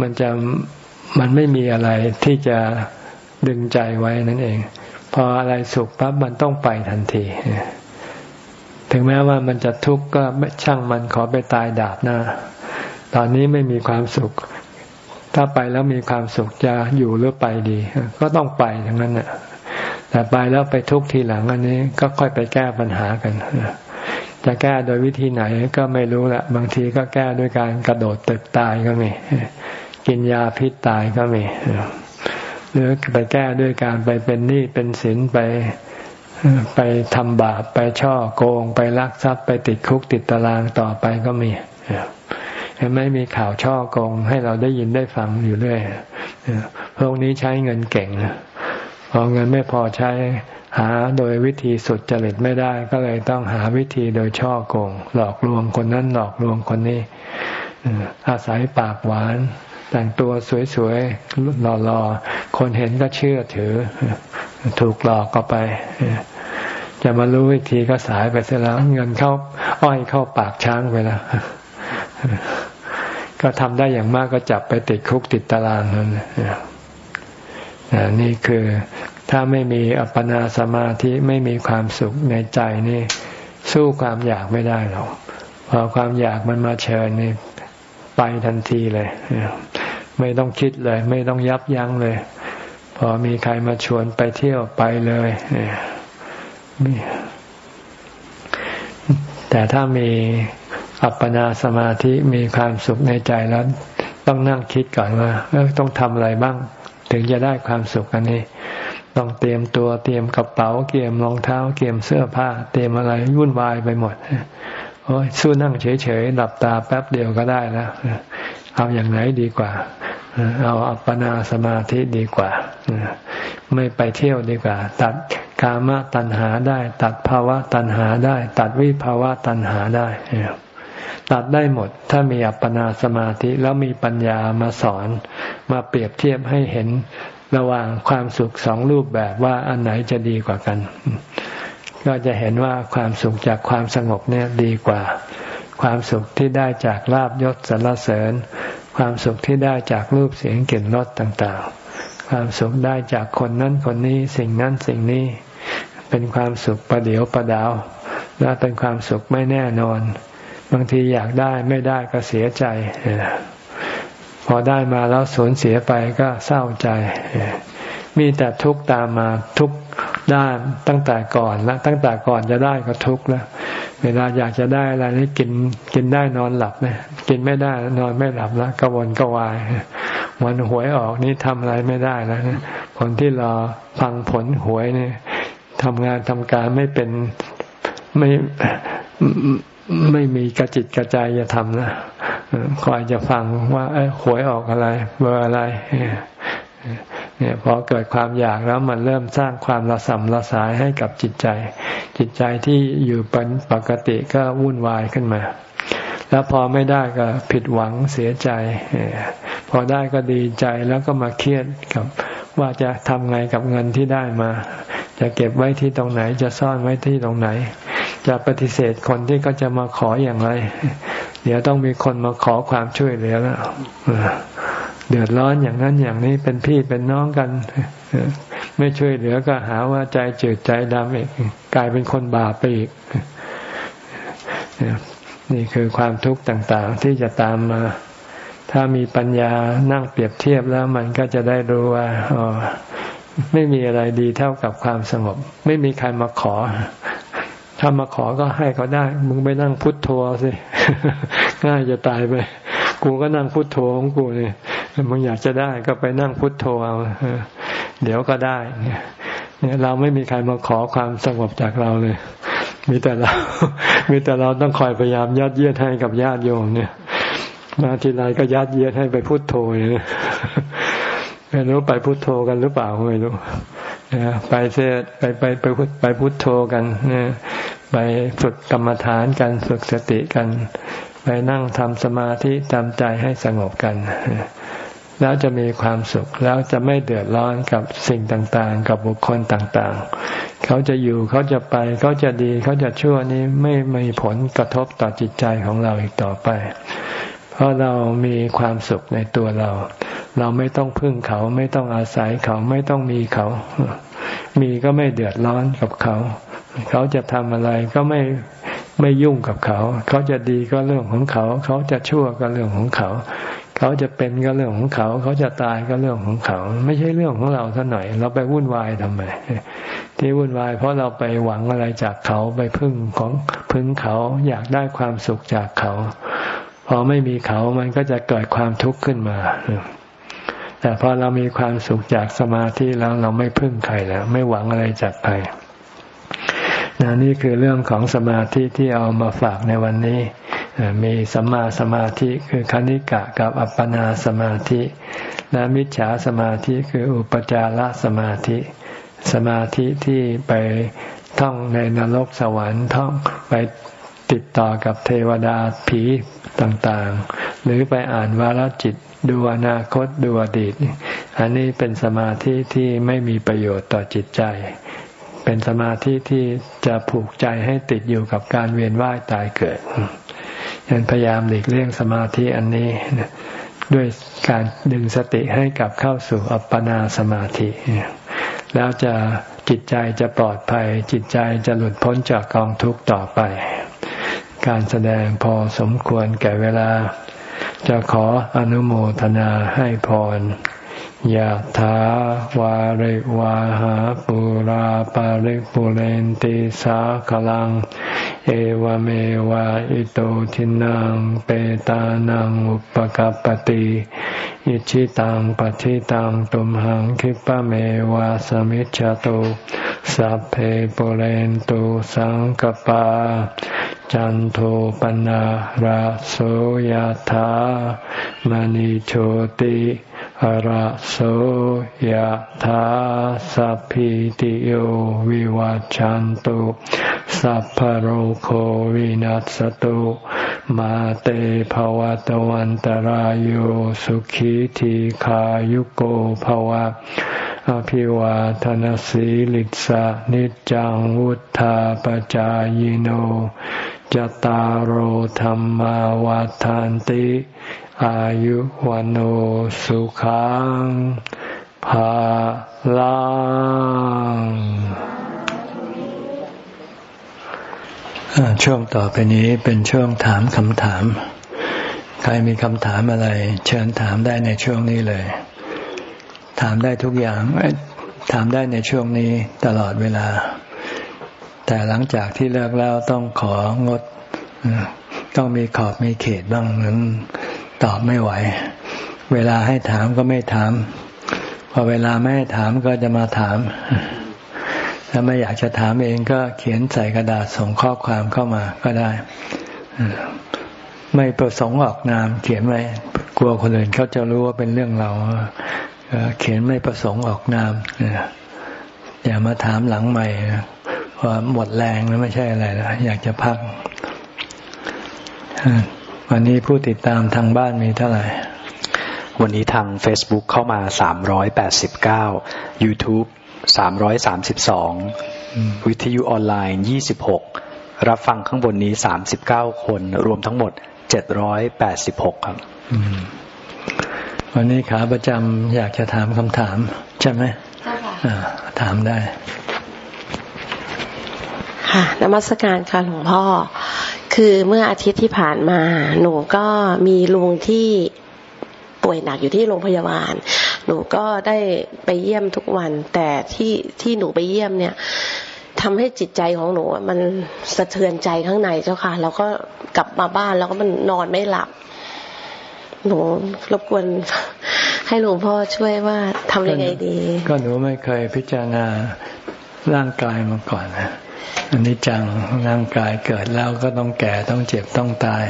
มันจะมันไม่มีอะไรที่จะ ดึงใจไว้นั่นเอง พออะไรสุขปั๊บมันต้องไปทันทีถึงแม้ว่ามันจะทุกข์ก็ช่างมันขอไปตายดาบหน้า ตอนนี้ไม่มีความสุข ถ้าไปแล้วมีความสุขจะอยู่หรือไปดี ก็ต้องไปอย่างนั้นน่ะแต่ไปแล้วไปทุกข์ทีหลังอันนี้ก็ค่อยไปแก้ปัญหากันจะแก้โดยวิธีไหนก็ไม่รู้แหละบางทีก็แก้ด้วยการกระโดดตึกตายก็มี กินยาพิษตายก็มี หรือไปแก้ด้วยการไปเป็นหนี้เป็นสินไปไปทำบาปไปช่อโกง ไปลักทรัพย์ไปติดคุกติดตารางต่อไปก็มีเห็นไหมมีข่าวช่อโกง ให้เราได้ยินได้ฟังอยู่เรื่อยพวกนี้ใช้เงินเก่งพอเงินไม่พอใช้หาโดยวิธีสุดจริตไม่ได้ก็เลยต้องหาวิธีโดยช่อโกง หลอกลวงคนนั้นหลอกลวงคนนี้อาศัยปากหวาน แต่งตัวสวยๆหล่อๆ คนเห็นก็เชื่อถือ ถูกหลอกก็ไป จะมารู้วิธีก็สายไปเสียแล้ว เงินเข้าอ้อยเข้าปากช้างไปแล้วก็ทำได้อย่างมากก็จับไปติดคุกติดตารางนั่นนี่คือถ้าไม่มีอัปปนาสมาธิไม่มีความสุขในใจนี่ สู้ความอยากไม่ได้หรอกพอความอยากมันมาเชิญนี่ไปทันทีเลย ไม่ต้องคิดเลย ไม่ต้องยับยั้งเลย พอมีใครมาชวนไปเที่ยวไปเลยแต่ถ้ามีอัปปนาสมาธิมีความสุขในใจแล้ว ต้องนั่งคิดก่อนว่าต้องทำอะไรบ้าง ถึงจะได้ความสุขอันนี้ ต้องเตรียมตัวเตรียมกระเป๋าเตรียมรองเท้าเตรียมเสื้อผ้า เตรียมอะไรวุ่นวายไปหมดโอ้ยสู้นั่งเฉยๆหลับตาแป๊บเดียวก็ได้แล้ว เอาอย่างไหนดีกว่า เอาอัปปนาสมาธิดีกว่า ไม่ไปเที่ยวดีกว่า ตัดกามตัณหาได้ ตัดภาวะตัณหาได้ ตัดวิภาวะตัณหาได้ ตัดได้หมด ถ้ามีอัปปนาสมาธิแล้วมีปัญญามาสอน มาเปรียบเทียบให้เห็นระหว่างความสุขสองรูปแบบว่าอันไหนจะดีกว่ากัน ก็จะเห็นว่าความสุขจากความสงบเนี่ยดีกว่า ความสุขที่ได้จากลาบยศสรรเสริญ ความสุขที่ได้จากรูปเสียงกลิ่นรสต่างๆ ความสุขได้จากคนนั้นคนนี้สิ่งนั้นสิ่งนี้ เป็นความสุขประเดียวประดาวและเป็นความสุขไม่แน่นอน บางทีอยากได้ไม่ได้ก็เสียใจ พอได้มาแล้วสูญเสียไปก็เศร้าใจ มีแต่ทุกข์ตามมาทุกด้านตั้งแต่ก่อนแล้วตั้งแต่ก่อนจะได้ก็ทุกข์แล้ว เวลาอยากจะได้อะไรนี่กินกินได้นอนหลับไหมกินไม่ได้นอนไม่หลับแล้วกวนกวายวันหวยออกนี่ทำอะไรไม่ได้แล้วคนที่รอฟังผลหวยเนี่ยทำงานทำการไม่เป็นไม่ไม่มีกระจิตกระใจจะทำนะคอยจะฟังว่าหวยออกอะไร เบอร์อะไร เนี่ยพอเกิดความอยากแล้วมันเริ่มสร้างความระสำระสายให้กับจิตใจ จิตใจที่อยู่เป็นปกติก็วุ่นวายขึ้นมา แล้วพอไม่ได้ก็ผิดหวังเสียใจ พอได้ก็ดีใจแล้วก็มาเครียดกับว่าจะทำไงกับเงินที่ได้มา จะเก็บไว้ที่ตรงไหน จะซ่อนไว้ที่ตรงไหน จะปฏิเสธคนที่ก็จะมาขออย่างไร เดี๋ยวต้องมีคนมาขอความช่วยเหลือแล้ว เดือดร้อนอย่างนั้นอย่างนี้เป็นพี่เป็นน้องกันไม่ช่วยเหลือก็หาว่าใจจืดใจดำอีกกลายเป็นคนบาปไปอีกนี่คือความทุกข์ต่าง ๆ ที่จะตามมา ถ้ามีปัญญานั่งเปรียบเทียบแล้วมันก็จะได้รู้ว่าอ๋อไม่มีอะไรดีเท่ากับความสงบ ไม่มีใครมาขอ ถ้ามาขอก็ให้เขาได้ มึงไปนั่งพุทโธสิ ง่ายจะตายไป กูก็นั่งพุทโธของกูเนี่ย มึงอยากจะได้ก็ไปนั่งพุทโธเอาเดี๋ยวก็ได้เนี่ยเราไม่มีใครมาขอความสงบจากเราเลย มีแต่เรา มีแต่เราต้องคอยพยายามยัดเยียดให้กับญาติโยมเนี่ย มาทีไรก็ยัดเยียดให้ไปพุทโธเนี่ยไม่รู้ไปพุทโธกันหรือเปล่าไม่รู้นะไปเสียไปไปไปไปพุทโธกันไปฝึกกรรมฐานกันฝึกสติกัน ไปนั่งทำสมาธิทำใจให้สงบกัน แล้วจะมีความสุข แล้วจะไม่เดือดร้อนกับสิ่งต่างๆ กับบุคคลต่างๆ เขาจะอยู่เขาจะไปเขาจะดีเขาจะชั่วนี้ไม่มีผลกระทบต่อจิตใจของเราอีกต่อไป เพราะเรามีความสุขในตัวเรา เราไม่ต้องพึ่งเขาไม่ต้องอาศัยเขาไม่ต้องมีเขา มีก็ไม่เดือดร้อนกับเขา เขาจะทำอะไรก็ไม่ไม่ยุ่งกับเขา เขาจะดีก็เรื่องของเขา เขาจะชั่วก็เรื่องของเขา เขาจะเป็นก็เรื่องของเขา เขาจะตายก็เรื่องของเขา ไม่ใช่เรื่องของเราท่าหน่อย เราไปวุ่นวายทำไม ที่วุ่นวาย เพราะเราไปหวังอะไรจากเขาไปพึ่งของพึ่งเขาอยากได้ความสุขจากเขา พอไม่มีเขามันก็จะเกิดความทุกข์ขึ้นมาแต่พอเรามีความสุขจากสมาธิแล้วเราไม่พึ่งใครแล้ว ไม่หวังอะไรจากใครนนี่คือเรื่องของสมาธิที่เอามาฝากในวันนี้ มีสัมมาสมาธิคือคณิกะกับอัปปนาสมาธิ และมิจฉาสมาธิคืออุปจารสมาธิ สมาธิที่ไปท่องในนรกสวรรค์ท่องไปติดต่อกับเทวดาผีต่างๆ หรือไปอ่านวาลจิตดูอนาคตดูอดีต อันนี้เป็นสมาธิที่ไม่มีประโยชน์ต่อจิตใจ เป็นสมาธิที่จะผูกใจให้ติดอยู่กับการเวียนว่ายตายเกิด พยายามหลีกเลี่ยงสมาธิอันนี้ด้วยการดึงสติให้กลับเข้าสู่อัปปนาสมาธิ แล้วจะจิตใจจะปลอดภัย จิตใจจะหลุดพ้นจากกองทุกข์ต่อไป การแสดงพอสมควรแก่เวลา จะขออนุโมทนาให้พรยะถาวาริวาหาปุราปาริปุเรนติสาขลัง เอวเมวะอิโตทินังเปตานังอุปกัรปติอิชิตังปฏิตังตุมหังคิปะเมวะสมิจจตุสัพเพปเรนตุสังกปา จันโทปนะราโสยธามณิโชติ ระโสยธาสัพพิติโยวิวัจจันตุสัพพโรโควินัสตุมาเตภวะตวันตารโยสุขีทีขายุโกภวะ อภิวาทนสีลิสานิจังวุธาปจายโนจตารโธรรมวาทานติ อายุวันโอสุขังภาลังช่วงต่อไปนี้เป็นช่วงถามคำถาม ใครมีคำถามอะไร เชิญถามได้ในช่วงนี้เลย ถามได้ทุกอย่าง ถามได้ในช่วงนี้ตลอดเวลา แต่หลังจากที่เลิกแล้วต้องของด ต้องมีขอบมีเขตบ้างนั้น ตอบไม่ไหว เวลาให้ถามก็ไม่ถาม พอเวลาไม่ให้ถามก็จะมาถาม ถ้าไม่อยากจะถามเองก็เขียนใส่กระดาษส่งข้อความเข้ามาก็ได้ ไม่ประสงค์ออกนาม เขียนไว้กลัวคนอื่นเขาจะรู้ว่าเป็นเรื่องเราเขียนไม่ประสงค์ออกนามอย่ามาถามหลังใหม่พราหมดแรงแล้วไม่ใช่อะไรแล้วอยากจะพัก วันนี้ผู้ติดตามทางบ้านมีเท่าไหร่ วันนี้ทาง Facebook เข้ามา 389 YouTube 332 วิทยุออนไลน์ 26 รับฟังข้างบนนี้ 39 คน รวมทั้งหมด 786 ครับ วันนี้ขาประจำอยากจะถามคำถาม ใช่ไหมใช่ค่ะถามได้ ค่ะนมัสการค่ะหลวงพ่อ คือเมื่ออาทิตย์ที่ผ่านมา หนูก็มีลุงที่ป่วยหนักอยู่ที่โรงพยาบาล หนูก็ได้ไปเยี่ยมทุกวัน แต่ที่ที่หนูไปเยี่ยมเนี่ยทำให้จิตใจของหนูมันสะเทือนใจข้างในเจ้าค่ะ แล้วก็กลับมาบ้านแล้วก็มันนอนไม่หลับ หนูรบกวนให้หลวงพ่อช่วยว่าทำยังไงดี ก็หนูไม่เคยพิจารณาร่างกายมาก่อนนะ อันนี้จังร่างกายเกิดแล้วก็ต้องแก่ต้องเจ็บต้องตาย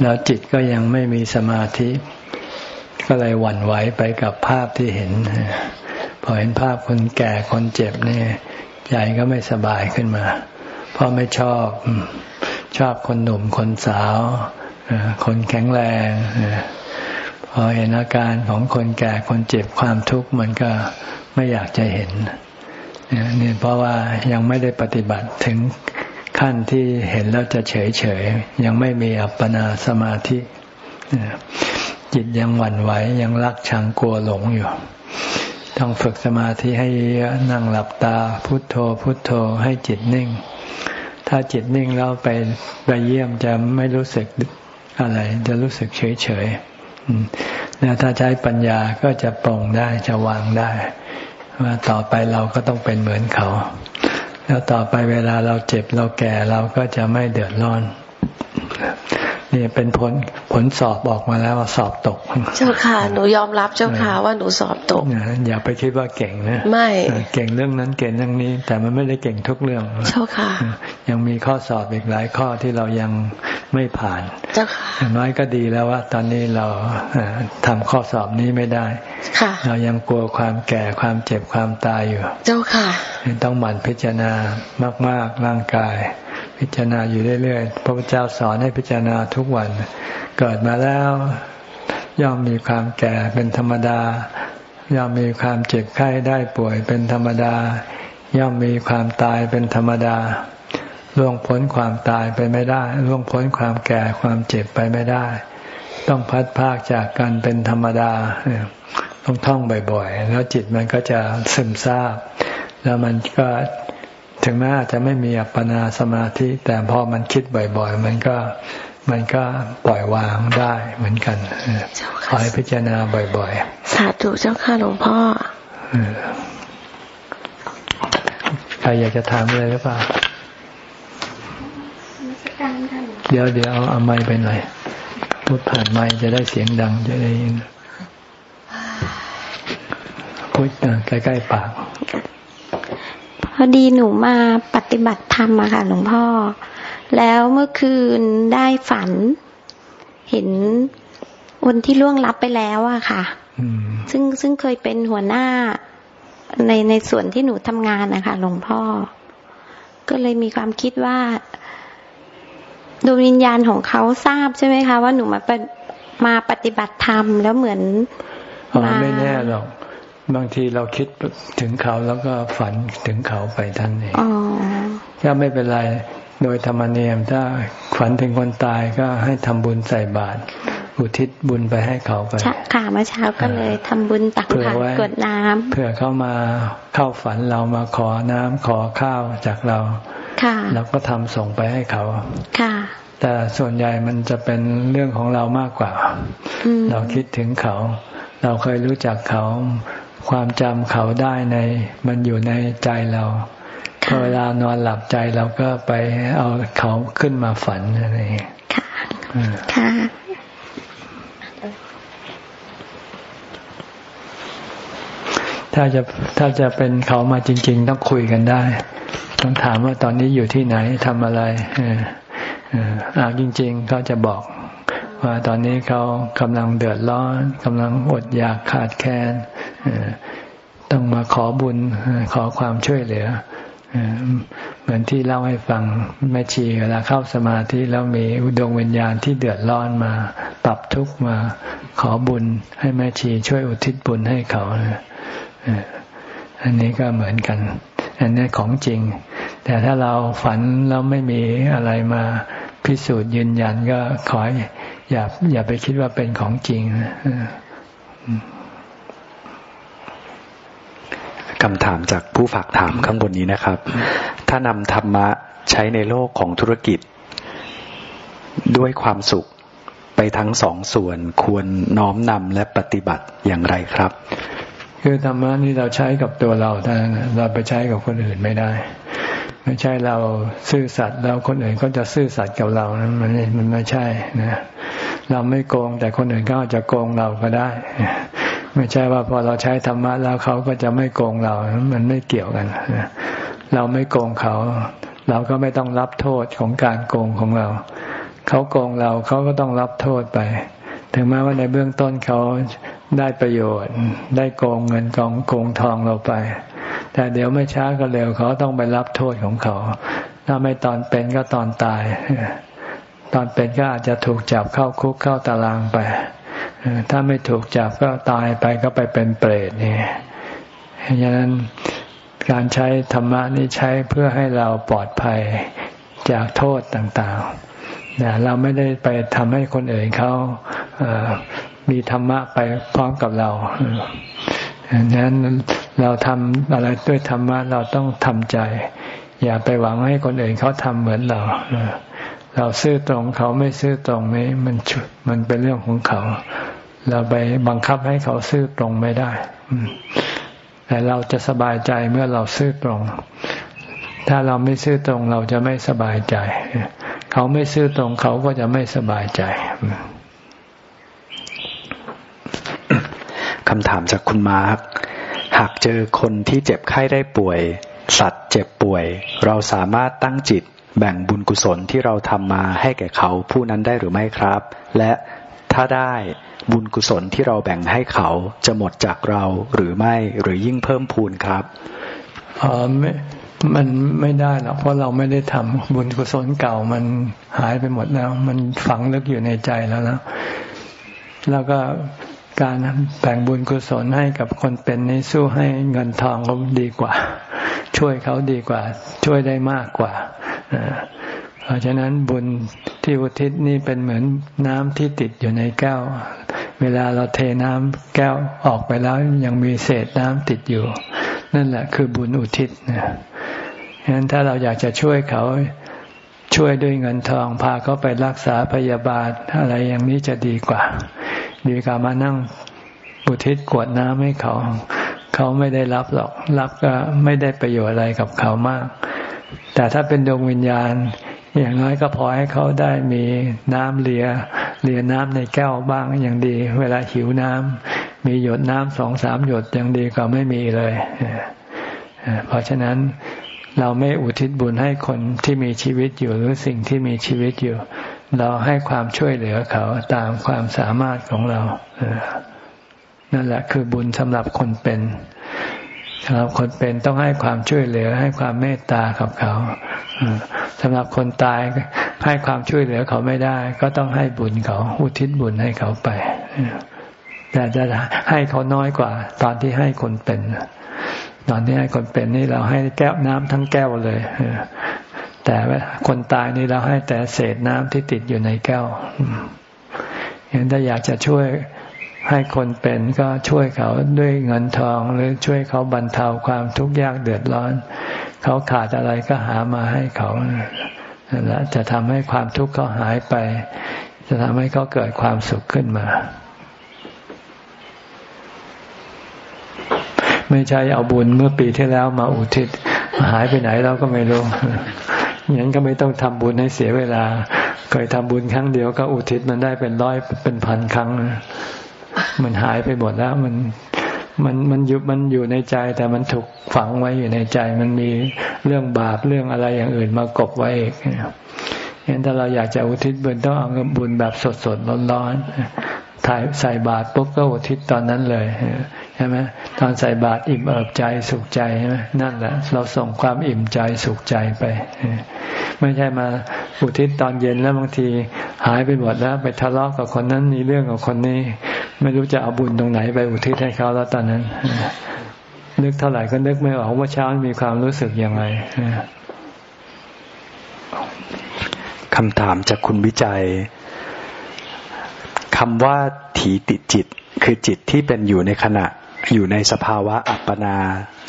แล้วจิตก็ยังไม่มีสมาธิ ก็เลยหวั่นไหวไปกับภาพที่เห็นพพอเห็นภาพคนแก่คนเจ็บนี่ใจก็ไม่สบายขึ้นมา เพราะไม่ชอบชอบคนหนุ่มคนสาวคนแข็งแรงพอเห็นอาการของคนแก่คนเจ็บความทุกข์มันก็ไม่อยากจะเห็น นี่เพราะว่ายังไม่ได้ปฏิบัติถึงขั้นที่เห็นแล้วจะเฉยเฉยยังไม่มีอัปปนาสมาธิจิตยังหวั่นไหวยังรักชังกลัวหลงอยู่ ต้องฝึกสมาธิให้นั่งหลับตา พุโทโธ พุโทโธให้จิตนิ่ง ถ้าจิตนิ่งแล้วไปไปเยี่ยมจะไม่รู้สึกอะไร จะรู้สึกเฉยเฉยแล้วถ้าใช้ปัญญาก็จะปรงได้จะวางได้ ว่าต่อไปเราก็ต้องเป็นเหมือนเขา แล้วต่อไปเวลาเราเจ็บเราแก่เราก็จะไม่เดือดร้อน นี่เป็นผลผลสอบออกมาแล้วว่าสอบตก เจ้าค่ะ หนูยอมรับเจ้าค่ะว่าหนูสอบตกอย่าไปคิดว่าเก่งนะไม่เก่งเรื่องนั้นเก่งเรื่องนี้ แต่มันไม่ได้เก่งทุกเรื่อง เจ้าค่ะ ยังมีข้อสอบอีกหลายข้อที่เรายังไม่ผ่าน เจ้าค่ะอย่างน้อยก็ดีแล้วว่า ตอนนี้เราทำข้อสอบนี้ไม่ได้ค่ะ เรายังกลัวความแก่ความเจ็บความตายอยู่ เจ้าค่ะ ต้องหมั่นพิจารณามาก ๆร่างกาย พิจารณาอยู่เรื่อยๆ พระพุทธเจ้าสอนให้พิจารณาทุกวัน เกิดมาแล้วย่อมมีความแก่เป็นธรรมดา ย่อมมีความเจ็บไข้ได้ป่วยเป็นธรรมดา ย่อมมีความตายเป็นธรรมดาล่วงพ้นความตายไปไม่ได้ล่วงพ้นความแก่ความเจ็บไปไม่ได้ ต้องพัดภาคจากกันเป็นธรรมดาต้องท่องบ่อยๆ แล้วจิตมันก็จะซึมซาบ แล้วมันก็ ถึงแม้อาจจะไม่มีอัปปนาสมาธิ แต่พอมันคิดบ่อย ๆ มันก็มันก็ปล่อยวางได้เหมือนกันขอให้พิจารณาบ่อย ๆ สาธุเจ้าค่ะหลวงพ่อใครอยากจะถามอะไรหรือเปล่าเดี๋ยวเดี๋ยวเอาเอาไม้ไปหน่อยพูดผ่านไม้จะได้เสียงดังจะได้ยินพูดใกล้ๆปากพ อดีหนูมาปฏิบัติธรรมอะค่ะหลวงพ่อ แล้วเมื่อคืนได้ฝัน เห็นคนที่ล่วงลับไปแล้วอะค่ะซึ่งซึ่งเคยเป็นหัวหน้าในในส่วนที่หนูทำงานนะคะหลวงพ่อ ก็เลยมีความคิดว่าดวงวิญญาณของเขาทราบใช่ไหมคะ ว่าหนูมามาปฏิบัติธรรมแล้วเหมือนไม่แน่หรอก บางทีเราคิดถึงเขาแล้วก็ฝันถึงเขาไปท่านเองถ้าไม่เป็นไรโดยธรรมเนียมถ้าฝันถึงคนตายก็ให้ทำบุญใส่บาตรอุทิศบุญไปให้เขาไปค่ะเมื่อเช้าก็เลยทำบุญตักผักกดน้ำเพื่อเขามาเข้าฝันเรามาขอน้ำขอข้าวจากเรา ค่ะเราก็ทำส่งไปให้เขา ค่ะ แต่ส่วนใหญ่มันจะเป็นเรื่องของเรามากกว่า เราคิดถึงเขา เราเคยรู้จักเขา ความจำเขาได้ใน มันอยู่ในใจเราพอเวลานอนหลับใจเราก็ไปเอาเขาขึ้นมาฝันอะไรค่ะค่ะถ้าจะถ้าจะเป็นเขามาจริง ๆ ต้องคุยกันได้ ต้องถามว่าตอนนี้อยู่ที่ไหนทำอะไรอ่าจริง ๆ เขาจะบอกว่าตอนนี้เขากำลังเดือดร้อนกำลังอดอยากขาดแคลน ต้องมาขอบุญขอความช่วยเหลือเหมือนที่เล่าให้ฟังแม่ชีเวลาเข้าสมาธิแล้วมีดวงวิญญาณที่เดือดร้อนมา ปรับทุกข์มา ขอบุญให้แม่ชีช่วยอุทิศบุญให้เขาอันนี้ก็เหมือนกัน อันนี้ของจริง แต่ถ้าเราฝันแล้วไม่มีอะไรมาพิสูจน์ยืนยันก็ขออย่าอย่าไปคิดว่าเป็นของจริง คำถามจากผู้ฝากถามข้างบนนี้นะครับ ถ้านำธรรมะใช้ในโลกของธุรกิจ ด้วยความสุขไปทั้งสองส่วนควรน้อมนำและปฏิบัติอย่างไรครับ คือธรรมะนี่เราใช้กับตัวเราเท่านั้นเราไปใช้กับคนอื่นไม่ได้ ไม่ใช่เราซื่อสัตย์แล้วคนอื่นก็จะซื่อสัตย์กับเรานะมันมันไม่ใช่นะ เราไม่โกงแต่คนอื่นก็อาจจะโกงเราก็ได้ ไม่ใช่ว่าพอเราใช้ธรรมะแล้วเขาก็จะไม่โกงเรา มันไม่เกี่ยวกันเราไม่โกงเขา เราก็ไม่ต้องรับโทษของการโกงของเรา เขาโกงเราเขาก็ต้องรับโทษไป ถึงแม้ว่าในเบื้องต้นเขาได้ประโยชน์ ได้โกงเงินกองโกงทองเราไป แต่เดี๋ยวไม่ช้าก็เร็วเขาต้องไปรับโทษของเขา ถ้าไม่ตอนเป็นก็ตอนตาย ตอนเป็นก็อาจจะถูกจับเข้าคุกเข้าตารางไป ถ้าไม่ถูกจับก็ตายไปก็ไปเป็นเปรตนี่เพราะฉะนั้นการใช้ธรรมะนี่ใช้เพื่อให้เราปลอดภัยจากโทษต่างๆนะเราไม่ได้ไปทำให้คนอื่นเขามีธรรมะไปพร้อมกับเราดังนั้นเราทำอะไรด้วยธรรมะเราต้องทำใจ อย่าไปหวังให้คนอื่นเขาทำเหมือนเรา เราซื่อตรงเขาไม่ซื่อตรงนี้มันมันเป็นเรื่องของเขา เราไปบังคับให้เขาซื่อตรงไม่ได้แต่เราจะสบายใจเมื่อเราซื่อตรง ถ้าเราไม่ซื่อตรงเราจะไม่สบายใจ เขาไม่ซื่อตรงเขาก็จะไม่สบายใจคำถามจากคุณมาร์คหากเจอคนที่เจ็บไข้ได้ป่วย สัตว์เจ็บป่วย เราสามารถตั้งจิต แบ่งบุญกุศลที่เราทำมาให้แก่เขาผู้นั้นได้หรือไม่ครับ และถ้าได้บุญกุศลที่เราแบ่งให้เขาจะหมดจากเราหรือไม่หรือยิ่งเพิ่มพูนครับอ๋อไม่มันไม่ได้หรอกเพราะเราไม่ได้ทำบุญกุศลเก่ามันหายไปหมดแล้ว มันฝังลึกอยู่ในใจแล้วแล้วแล้วก็ การแบ่งบุญกุศลให้กับคนเป็นนี้สู้ให้เงินทองเขาดีกว่า ช่วยเขาดีกว่า ช่วยได้มากกว่าเพราะฉะนั้นบุญที่อุทิศนี่เป็นเหมือนน้ำที่ติดอยู่ในแก้ว เวลาเราเทน้ำแก้วออกไปแล้วยังมีเศษน้ำติดอยู่ นั่นแหละคือบุญอุทิศนะฉะนั้นถ้าเราอยากจะช่วยเขา ช่วยด้วยเงินทองพาเขาไปรักษาพยาบาลอะไรอย่างนี้จะดีกว่า ดีกว่ามานั่งอุทิศกวดน้ำให้เขา เขาไม่ได้รับหรอก รับก็ไม่ได้ประโยชน์อะไรกับเขามาก แต่ถ้าเป็นดวงวิญญาณ อย่างน้อยก็พอให้เขาได้มีน้ำเลียเลียน้ำในแก้วบ้างอย่างดี เวลาหิวน้ำมีหยดน้ำสองสามหยดอย่างดีก็ไม่มีเลย เพราะฉะนั้น เราไม่อุทิศบุญให้คนที่มีชีวิตอยู่หรือสิ่งที่มีชีวิตอยู่ เราให้ความช่วยเหลือเขาตามความสามารถของเรานั่นแหละคือบุญสำหรับคนเป็นสำหรับคนเป็นต้องให้ความช่วยเหลือ ให้ความเมตตากับเขาสำหรับคนตายให้ความช่วยเหลือเขาไม่ได้ ก็ต้องให้บุญเขาอุทิศบุญให้เขาไปแต่จะให้เขาน้อยกว่า ตอนที่ให้คนเป็น ตอนที่ให้คนเป็นนี่เราให้แก้วน้ำทั้งแก้วเลยแต่คนตายนี่เราให้แต่เศษน้ำที่ติดอยู่ในแก้วเห็นถ้าอยากจะช่วยให้คนเป็นก็ช่วยเขาด้วยเงินทองหรือช่วยเขาบรรเทาความทุกข์ยากเดือดร้อน เขาขาดอะไรก็หามาให้เขานั่นแหละจะทำให้ความทุกข์เขาหายไป จะทำให้เขาเกิดความสุขขึ้นมา ไม่ใช่เอาบุญเมื่อปีที่แล้วมาอุทิศหายไปไหนเราก็ไม่รู้อย่างนั้นก็ไม่ต้องทำบุญให้เสียเวลา เคยทำบุญครั้งเดียวก็อุทิศมันได้เป็นร้อยเป็นพันครั้ง มันหายไปหมดแล้วมันมันมันอยู่มันอยู่ในใจแต่มันถูกฝังไว้อยู่ในใจ มันมีเรื่องบาปเรื่องอะไรอย่างอื่นมากบไว้อีกเห็นถ้าเราอยากจะอุทิศบุญต้องเอาบุญแบบสดสดร้อนร้อนถ่ายใส่บาตรปุ๊บก็อุทิศตอนนั้นเลย ใช่ไหมตอนใส่บาตรอิ่มเอิบใจสุขใจใช่ไหมนั่นแหละเราส่งความอิ่มใจสุขใจไป ไม่ใช่มาอุทิศตอนเย็นแล้วบางทีหายไปหมดแล้วไปทะเลาะกับคนนั้นมีเรื่องกับคนนี้ ไม่รู้จะเอาบุญตรงไหนไปอุทิศให้เขาแล้วตอนนั้น นึกเท่าไหร่ก็นึกไม่ออกว่าเช้ามีความรู้สึกอยังไงคำถามจากคุณวิจัยคำว่าถีติจิต คือจิตที่เป็นอยู่ในขณะ อยู่ในสภาวะอัปปนา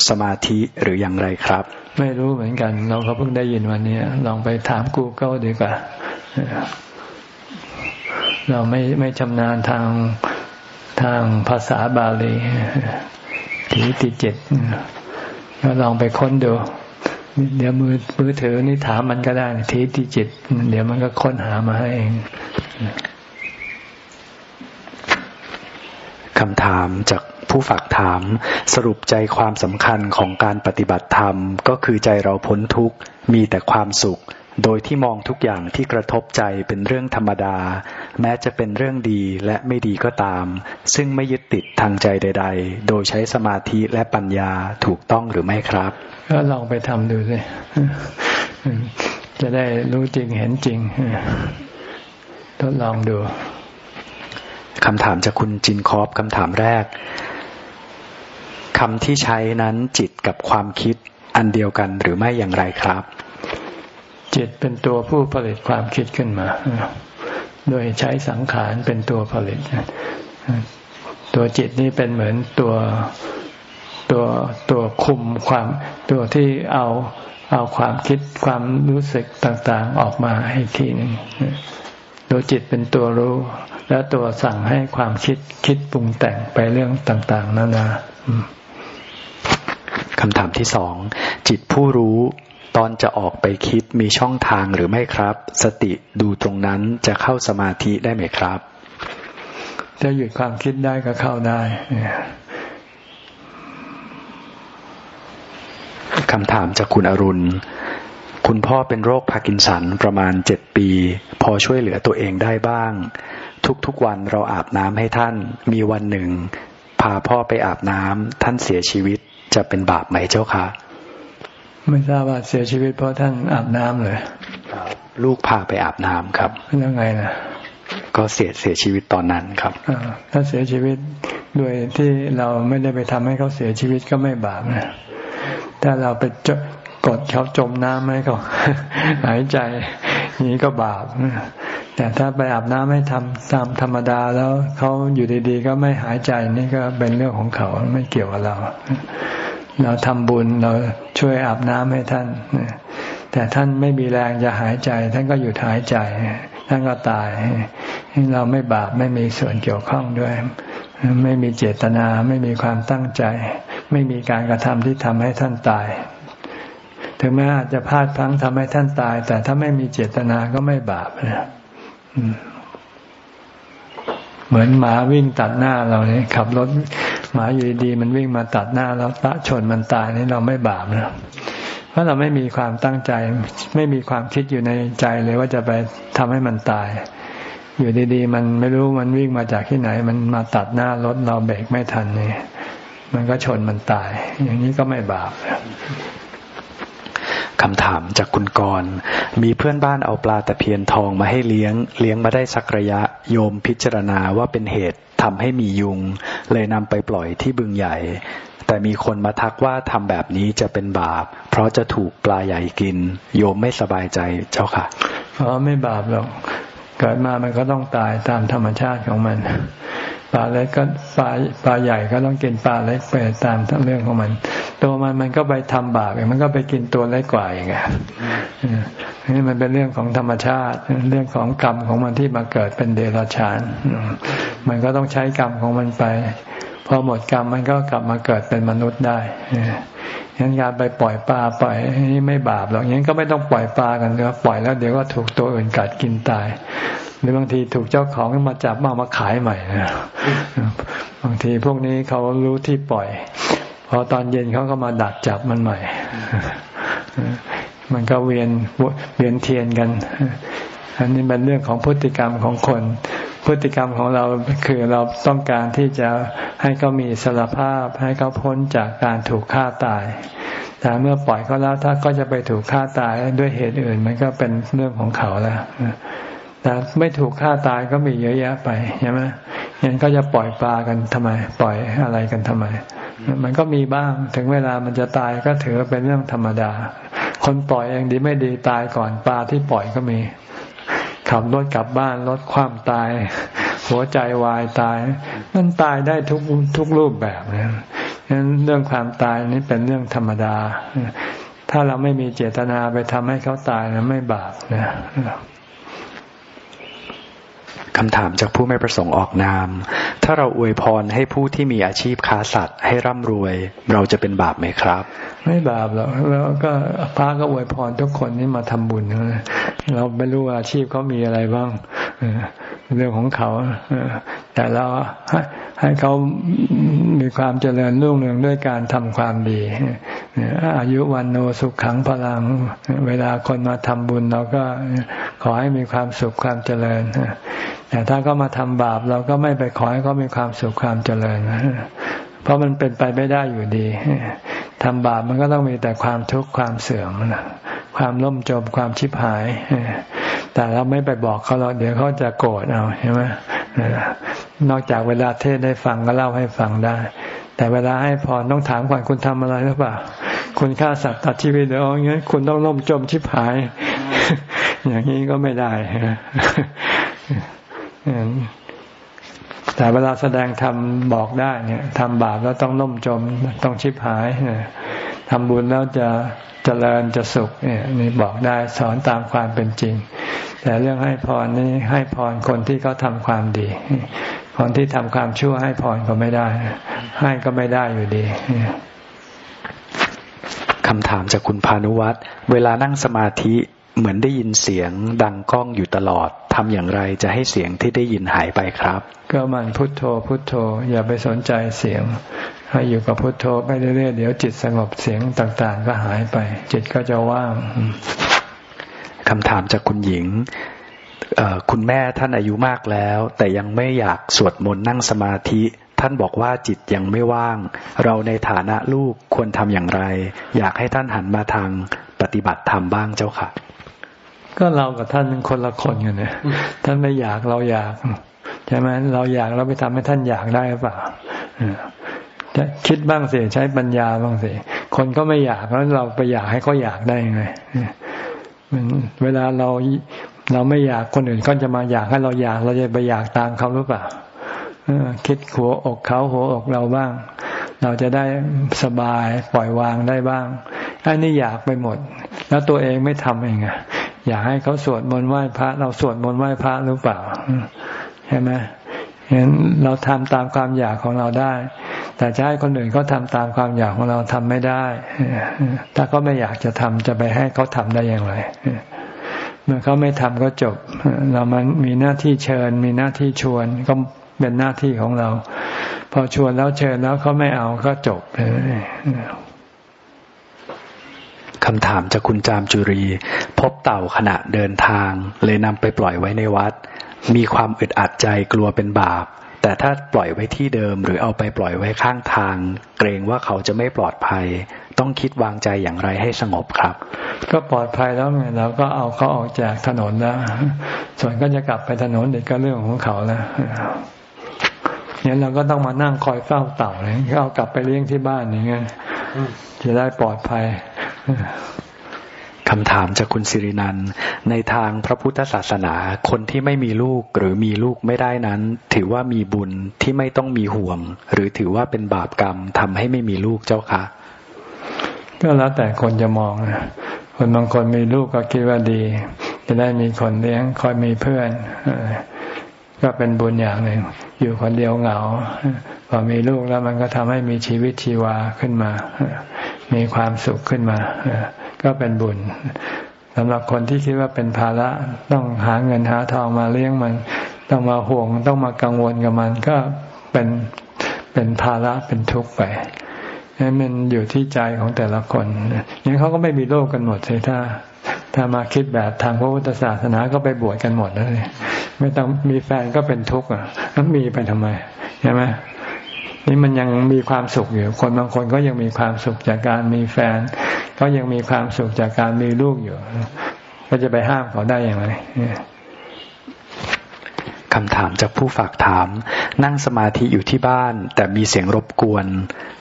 สมาธิหรืออย่างไรครับ ไม่รู้เหมือนกัน เราก็เพิ่งได้ยินวันนี้ลองไปถามกูเกิลดีกว่า เราไม่ไม่ชำนาญทางทางภาษาบาลีฐีติจิตก็ลองไปค้นดู เดี๋ยวมือมือถือนี่ถามมันก็ได้ฐีติจิต เดี๋ยวมันก็ค้นหามาให้เองคำถามจาก ผู้ฝากถาม สรุปใจความสำคัญของการปฏิบัติธรรม ก็คือใจเราพ้นทุกข์มีแต่ความสุข โดยที่มองทุกอย่างที่กระทบใจเป็นเรื่องธรรมดา แม้จะเป็นเรื่องดีและไม่ดีก็ตาม ซึ่งไม่ยึดติดทางใจใด ๆ โดยใช้สมาธิและปัญญาถูกต้องหรือไม่ครับ ก็ลองไปทำดูสิจะได้รู้จริงเห็นจริงทดลองดูคำถามจากคุณจินคอปคำถามแรก คำที่ใช้นั้นจิตกับความคิดอันเดียวกันหรือไม่อย่างไรครับ จิตเป็นตัวผู้ผลิตความคิดขึ้นมา โดยใช้สังขารเป็นตัวผลิต ตัวจิตนี่เป็นเหมือนตัวตัวตัวคุมความตัวที่เอาเอาความคิดความรู้สึกต่างๆออกมาให้ทีหนึ่งตัวจิตเป็นตัวรู้ แล้วตัวสั่งให้ความคิดคิดปรุงแต่งไปเรื่องต่าง ๆ นานา คำถามที่สองจิตผู้รู้ตอนจะออกไปคิดมีช่องทางหรือไม่ครับ สติดูตรงนั้นจะเข้าสมาธิได้ไหมครับจะหยุดความคิดได้ก็เข้าได้คำถามจากคุณอรุณ คุณพ่อเป็นโรคพาร์กินสันประมาณเจ็ดปี พอช่วยเหลือตัวเองได้บ้าง ทุกๆวันเราอาบน้ำให้ท่าน มีวันหนึ่ง พาพ่อไปอาบน้ำท่านเสียชีวิต จะเป็นบาปไหมเจ้าคะไม่ทราบว่าเสียชีวิตเพราะท่านอาบน้ำเลยลูกพาไปอาบน้ำครับยังไงนะก็เสียเสียชีวิตตอนนั้นครับถ้าเสียชีวิตโดยที่เราไม่ได้ไปทำให้เขาเสียชีวิตก็ไม่บาปนะถ้าเราไปจกดเขาจมน้ำให้เขาหายใจ นี้ก็บาปแต่ถ้าไปอาบน้ำให้ทำตามธรรมดาแล้วเขาอยู่ดีๆ ก็ไม่หายใจนี่ก็เป็นเรื่องของเขาไม่เกี่ยวกับเรา เราทำบุญเราช่วยอาบน้ำให้ท่าน แต่ท่านไม่มีแรงจะหายใจ ท่านก็หยุดหายใจ ท่านก็ตาย เราไม่บาปไม่มีส่วนเกี่ยวข้องด้วย ไม่มีเจตนาไม่มีความตั้งใจ ไม่มีการกระทำที่ทำให้ท่านตาย ถึงแม้อาจจะพลาดพลั้งทำให้ท่านตาย แต่ถ้าไม่มีเจตนาก็ไม่บาปนะเหมือนหมาวิ่งตัดหน้าเราเนี่ยขับรถหมาอยู่ดีมันวิ่งมาตัดหน้าแล้วตะชนมันตายนี่เราไม่บาปนะเพราะเราไม่มีความตั้งใจ ไม่มีความคิดอยู่ในใจเลยว่าจะไปทำให้มันตาย อยู่ดีๆ มันไม่รู้มันวิ่งมาจากที่ไหน มันมาตัดหน้ารถเราเบรกไม่ทันนี่มันก็ชนมันตาย อย่างนี้ก็ไม่บาป คำถามจากคุณกรมีเพื่อนบ้านเอาปลาตะเพียนทองมาให้เลี้ยง เลี้ยงมาได้สักระยะโยมพิจารณาว่าเป็นเหตุทำให้มียุง เลยนำไปปล่อยที่บึงใหญ่ แต่มีคนมาทักว่าทำแบบนี้จะเป็นบาป เพราะจะถูกปลาใหญ่กิน โยมไม่สบายใจเจ้าค่ะอ๋อไม่บาปหรอกเกิดมามันก็ต้องตายตามธรรมชาติของมัน ปลาเล็กก็ปลาปลาใหญ่ก็ต้องกินปลาเล็กไปตามทั้งเรื่องของมัน ตัวมันมันก็ไปทำบาปมันก็ไปกินตัวเล็กกว่าอย่างเงี้ยนี่มันเป็นเรื่องของธรรมชาติ เรื่องของกรรมของมันที่มาเกิดเป็นเดรัจฉาน มันก็ต้องใช้กรรมของมันไป พอหมดกรรมมันก็กลับมาเกิดเป็นมนุษย์ได้ งั้นการไปปล่อยปลาปล่อยนี่ไม่บาปหรอกงั้นก็ไม่ต้องปล่อยปลากันเดี๋ยปล่อยแล้วเดี๋ยวก็ถูกตัวอื่นกัดกินตาย หรือบางทีถูกเจ้าของมาจับมามาขายใหม่นะบางทีพวกนี้เขารู้ที่ปล่อยพอตอนเย็นเขาก็มาดักจับมันใหม่ มันก็เวียนเวียนเทียนกัน อันนี้เป็นเรื่องของพฤติกรรมของคน พฤติกรรมของเราคือเราต้องการที่จะให้เขามีสารภาพ ให้เขาพ้นจากการถูกฆ่าตาย แต่เมื่อปล่อยเขาแล้วถ้าก็จะไปถูกฆ่าตายด้วยเหตุอื่น มันก็เป็นเรื่องของเขาแล้วแต่ไม่ถูกฆ่าตายก็มีเยอะแยะไปใช่ไหมงั้นก็จะปล่อยปลากันทำไม ปล่อยอะไรกันทำไม มันก็มีบ้างถึงเวลามันจะตายก็ถือเป็นเรื่องธรรมดา คนปล่อยเองดีไม่ดีตายก่อนปลาที่ปล่อยก็มี ขับรถกลับบ้านรถความตาย หัวใจวายตาย มันตายได้ทุกทุกรูปแบบนะนั้นเรื่องความตายนี้เป็นเรื่องธรรมดา ถ้าเราไม่มีเจตนาไปทำให้เขาตายนะไม่บาปนะ คำถามจากผู้ไม่ประสงค์ออกนาม ถ้าเราอวยพรให้ผู้ที่มีอาชีพค้าสัตว์ให้ร่ำรวย เราจะเป็นบาปไหมครับ ไม่บาปหรอกแล้วก็พระก็อวยพรทุกคนนี่มาทำบุญนะเราไม่รู้อาชีพเขามีอะไรบ้างเรื่องของเขา แต่เราให้เขามีความเจริญรุ่งเรืองด้วยการทำความดี อายุวันโนสุขขังพลัง เวลาคนมาทำบุญเราก็ขอให้มีความสุขความเจริญ แต่ถ้าก็มาทำบาปเราก็ไม่ไปขอให้เขามีความสุขความเจริญ เพราะมันเป็นไปไม่ได้อยู่ดีทำบาปมันก็ต้องมีแต่ความทุกข์ความเสื่อม ความล่มจมความชิบหาย แต่เราไม่ไปบอกเขาเราเดี๋ยวเขาจะโกรธเอาใช่ไหมนอกจากเวลาเทศได้ฟังก็เล่าให้ฟังได้ แต่เวลาให้พรต้องถามก่อนคุณทำอะไรหรือเปล่า คุณฆ่าสัตว์ตัดชีวิตเดี๋ยวอย่างนี้คุณต้องล่มจมชิบหาย อย่างนี้ก็ไม่ได้แต่เวลาแสดงธรรมบอกได้เนี่ยทำบาปแล้วต้องล่มจมต้องชิบหาย ทำบุญแล้วจะเจริญจะสุขเนี่ยนี่บอกได้สอนตามความเป็นจริง แต่เรื่องให้พรนี่ให้พรคนที่เขาทาความดี คนที่ทำความชั่วให้พรก็ไม่ได้ ให้ก็ไม่ได้อยู่ดีคำถามจากคุณพานุวัตรเวลานั่งสมาธิเหมือนได้ยินเสียงดังก้องอยู่ตลอดทำอย่างไรจะให้เสียงที่ได้ยินหายไปครับ ก็มันพุทโธพุทโธ อย่าไปสนใจเสียง ให้อยู่กับพุทโธไปเรื่อยๆเดี๋ยวจิตสงบเสียงต่างๆ ก็หายไป จิตก็จะว่างคำถามจากคุณหญิงคุณแม่ท่านอายุมากแล้ว แต่ยังไม่อยากสวดมนต์นั่งสมาธิ ท่านบอกว่าจิตยังไม่ว่าง เราในฐานะลูกควรทำอย่างไร อยากให้ท่านหันมาทางปฏิบัติธรรมบ้างเจ้าค่ะ ก็เรากับท่านเป็นคนละคนกันเนี่ยท่านไม่อยากเราอยากใช่ไหมเราอยากเราไปทำให้ท่านอยากได้หรือเปล่าจะ คิดบ้างสิใช้ปัญญาบ้างสิคนก็ไม่อยากแล้วเราไปอยากให้เขาอยากได้ยังไงเวลาเราเราไม่อยากคนอื่นก็จะมาอยากให้เราอยากเราจะไปอยากตามเขาหรือเปล่าคิดหัวอกเขาหัวอกเราบ้าง เราจะได้สบายปล่อยวางได้บ้างไอ้นี่อยากไปหมด แล้วตัวเองไม่ทำเองอะอยากให้เขาสวดมนต์ไหว้พระ เราสวดมนต์ไหว้พระหรือเปล่าใช่ไหม เห็นเราทำตามความอยากของเราได้ แต่จะให้คนอื่นเขาทาตามความอยากของเราทำไม่ได้ ถ้าเขาไม่อยากจะทำจะไปให้เขาทำได้อย่างไร เมื่อเขาไม่ทำก็จบ เรามันมีหน้าที่เชิญ มีหน้าที่ชวนก็เป็นหน้าที่ของเรา พอชวนแล้วเชิญแล้วเขาไม่เอาก็จบคำถามจากคุณจามจุรี พบเต่าขณะเดินทาง เลยนำไปปล่อยไว้ในวัด มีความอึดอัดใจกลัวเป็นบาป แต่ถ้าปล่อยไว้ที่เดิม หรือเอาไปปล่อยไว้ข้างทาง เกรงว่าเขาจะไม่ปลอดภัย ต้องคิดวางใจอย่างไรให้สงบครับ ก็ปลอดภัยแล้วไงเราก็เอาเขาออกจากถนนแล้วส่วนก็จะกลับไปถนนเด็กก็เรื่องของเขาแล้วเนี่ยเราก็ต้องมานั่งคอยเฝ้าเต่าเลยก็เอากลับไปเลี้ยงที่บ้านอย่างเงี้ยจะได้ปลอดภัย คำถามจากคุณสิรินัน ในทางพระพุทธศาสนา คนที่ไม่มีลูกหรือมีลูกไม่ได้นั้น ถือว่ามีบุญที่ไม่ต้องมีห่วง หรือถือว่าเป็นบาปกรรมทำให้ไม่มีลูกเจ้าคะ ก็แล้วแต่คนจะมองนะคนบางคนมีลูกก็คิดว่าดี จะได้มีคนเลี้ยงคอยมีเพื่อนก็เป็นบุญอย่างหนึ่งอยู่คนเดียวเหงาพอมีลูกแล้วมันก็ทำให้มีชีวิตชีวาขึ้นมา มีความสุขขึ้นมาก็เป็นบุญสำหรับคนที่คิดว่าเป็นภาระต้องหาเงินหาทองมาเลี้ยงมัน ต้องมาห่วงต้องมากังวลกับมันก็เป็นเป็นภาระเป็นทุกข์ไปนั่นมันอยู่ที่ใจของแต่ละคนอย่างเขาก็ไม่มีโลกกันหมดเลยถ้า ถ้ามาคิดแบบทางพระพุทธศาสนาก็ไปบวชกันหมดเลยไม่ต้องมีแฟนก็เป็นทุกข์อะแล้วมีไปทำไมใช่ไหม นี่มันยังมีความสุขอยู่ คนบางคนก็ยังมีความสุขจากการมีแฟน ก็ยังมีความสุขจากการมีลูกอยู่ ก็จะไปห้ามเขาได้อย่างไรคำถามจากผู้ฝากถาม นั่งสมาธิอยู่ที่บ้าน แต่มีเสียงรบกวน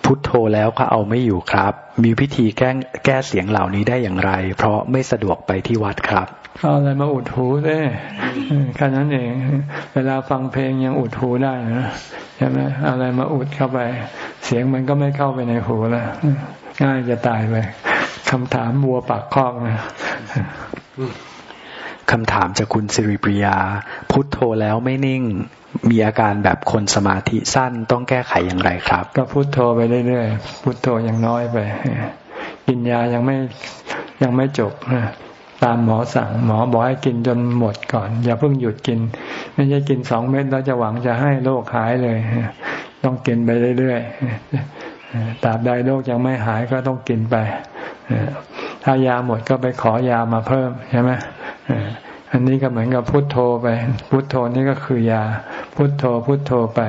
พุทโธแล้วก็เอาไม่อยู่ครับ มีพิธีแก้แก้เสียงเหล่านี้ได้อย่างไร เพราะไม่สะดวกไปที่วัดครับ เอาอะไรมาอุดหูได้แค่นั้นเอง เวลาฟังเพลงยังอุดหูได้นะใช่ไหมอะไรมาอุดเข้าไป เสียงมันก็ไม่เข้าไปในหูแล้วง่ายจะตายไปคำถามวัวปากคอกนะคำถามจากคุณสิริปริยา พุทโธแล้วไม่นิ่ง มีอาการแบบคนสมาธิสั้นต้องแก้ไขอย่างไรครับ ก็พุทโธไปเรื่อยๆพุทโธยังน้อยไปกินยายังไม่ยังไม่จบ ตามหมอสั่ง หมอบอกให้กินจนหมดก่อน อย่าเพิ่งหยุดกิน ไม่ใช่กินสองเม็ดแล้วจะหวังจะให้โรคหายเลย ต้องกินไปเรื่อยตราบใดโรคยังไม่หายก็ต้องกินไปถ้ายาหมดก็ไปขอยามาเพิ่มใช่ไหมอันนี้ก็เหมือนกับพุทโธไป พุทโธนี่ก็คือยา พุทโธ พุทโธไป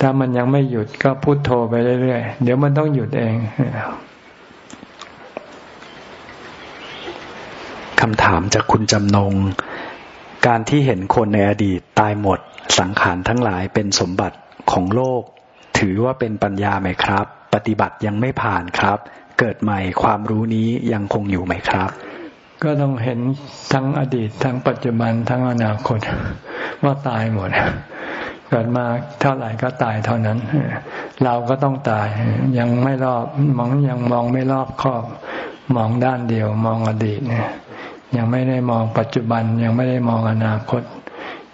ถ้ามันยังไม่หยุดก็พุทโธไปเรื่อยๆ เดี๋ยวมันต้องหยุดเอง คำถามจากคุณจำนง การที่เห็นคนในอดีตตายหมด สังขารทั้งหลายเป็นสมบัติของโลก ถือว่าเป็นปัญญาไหมครับ ปฏิบัติยังไม่ผ่านครับ เกิดใหม่ความรู้นี้ยังคงอยู่ไหมครับ ก็ต้องเห็นทั้งอดีต ทั้งปัจจุบันทั้งอนาคต ว่าตายหมดเกิดมาเท่าไหร่ก็ตายเท่านั้น เราก็ต้องตาย ยังไม่รอบมองยังมองไม่รอบครอบ มองด้านเดียว มองอดีตเนี่ย ยังไม่ได้มองปัจจุบัน ยังไม่ได้มองอนาคต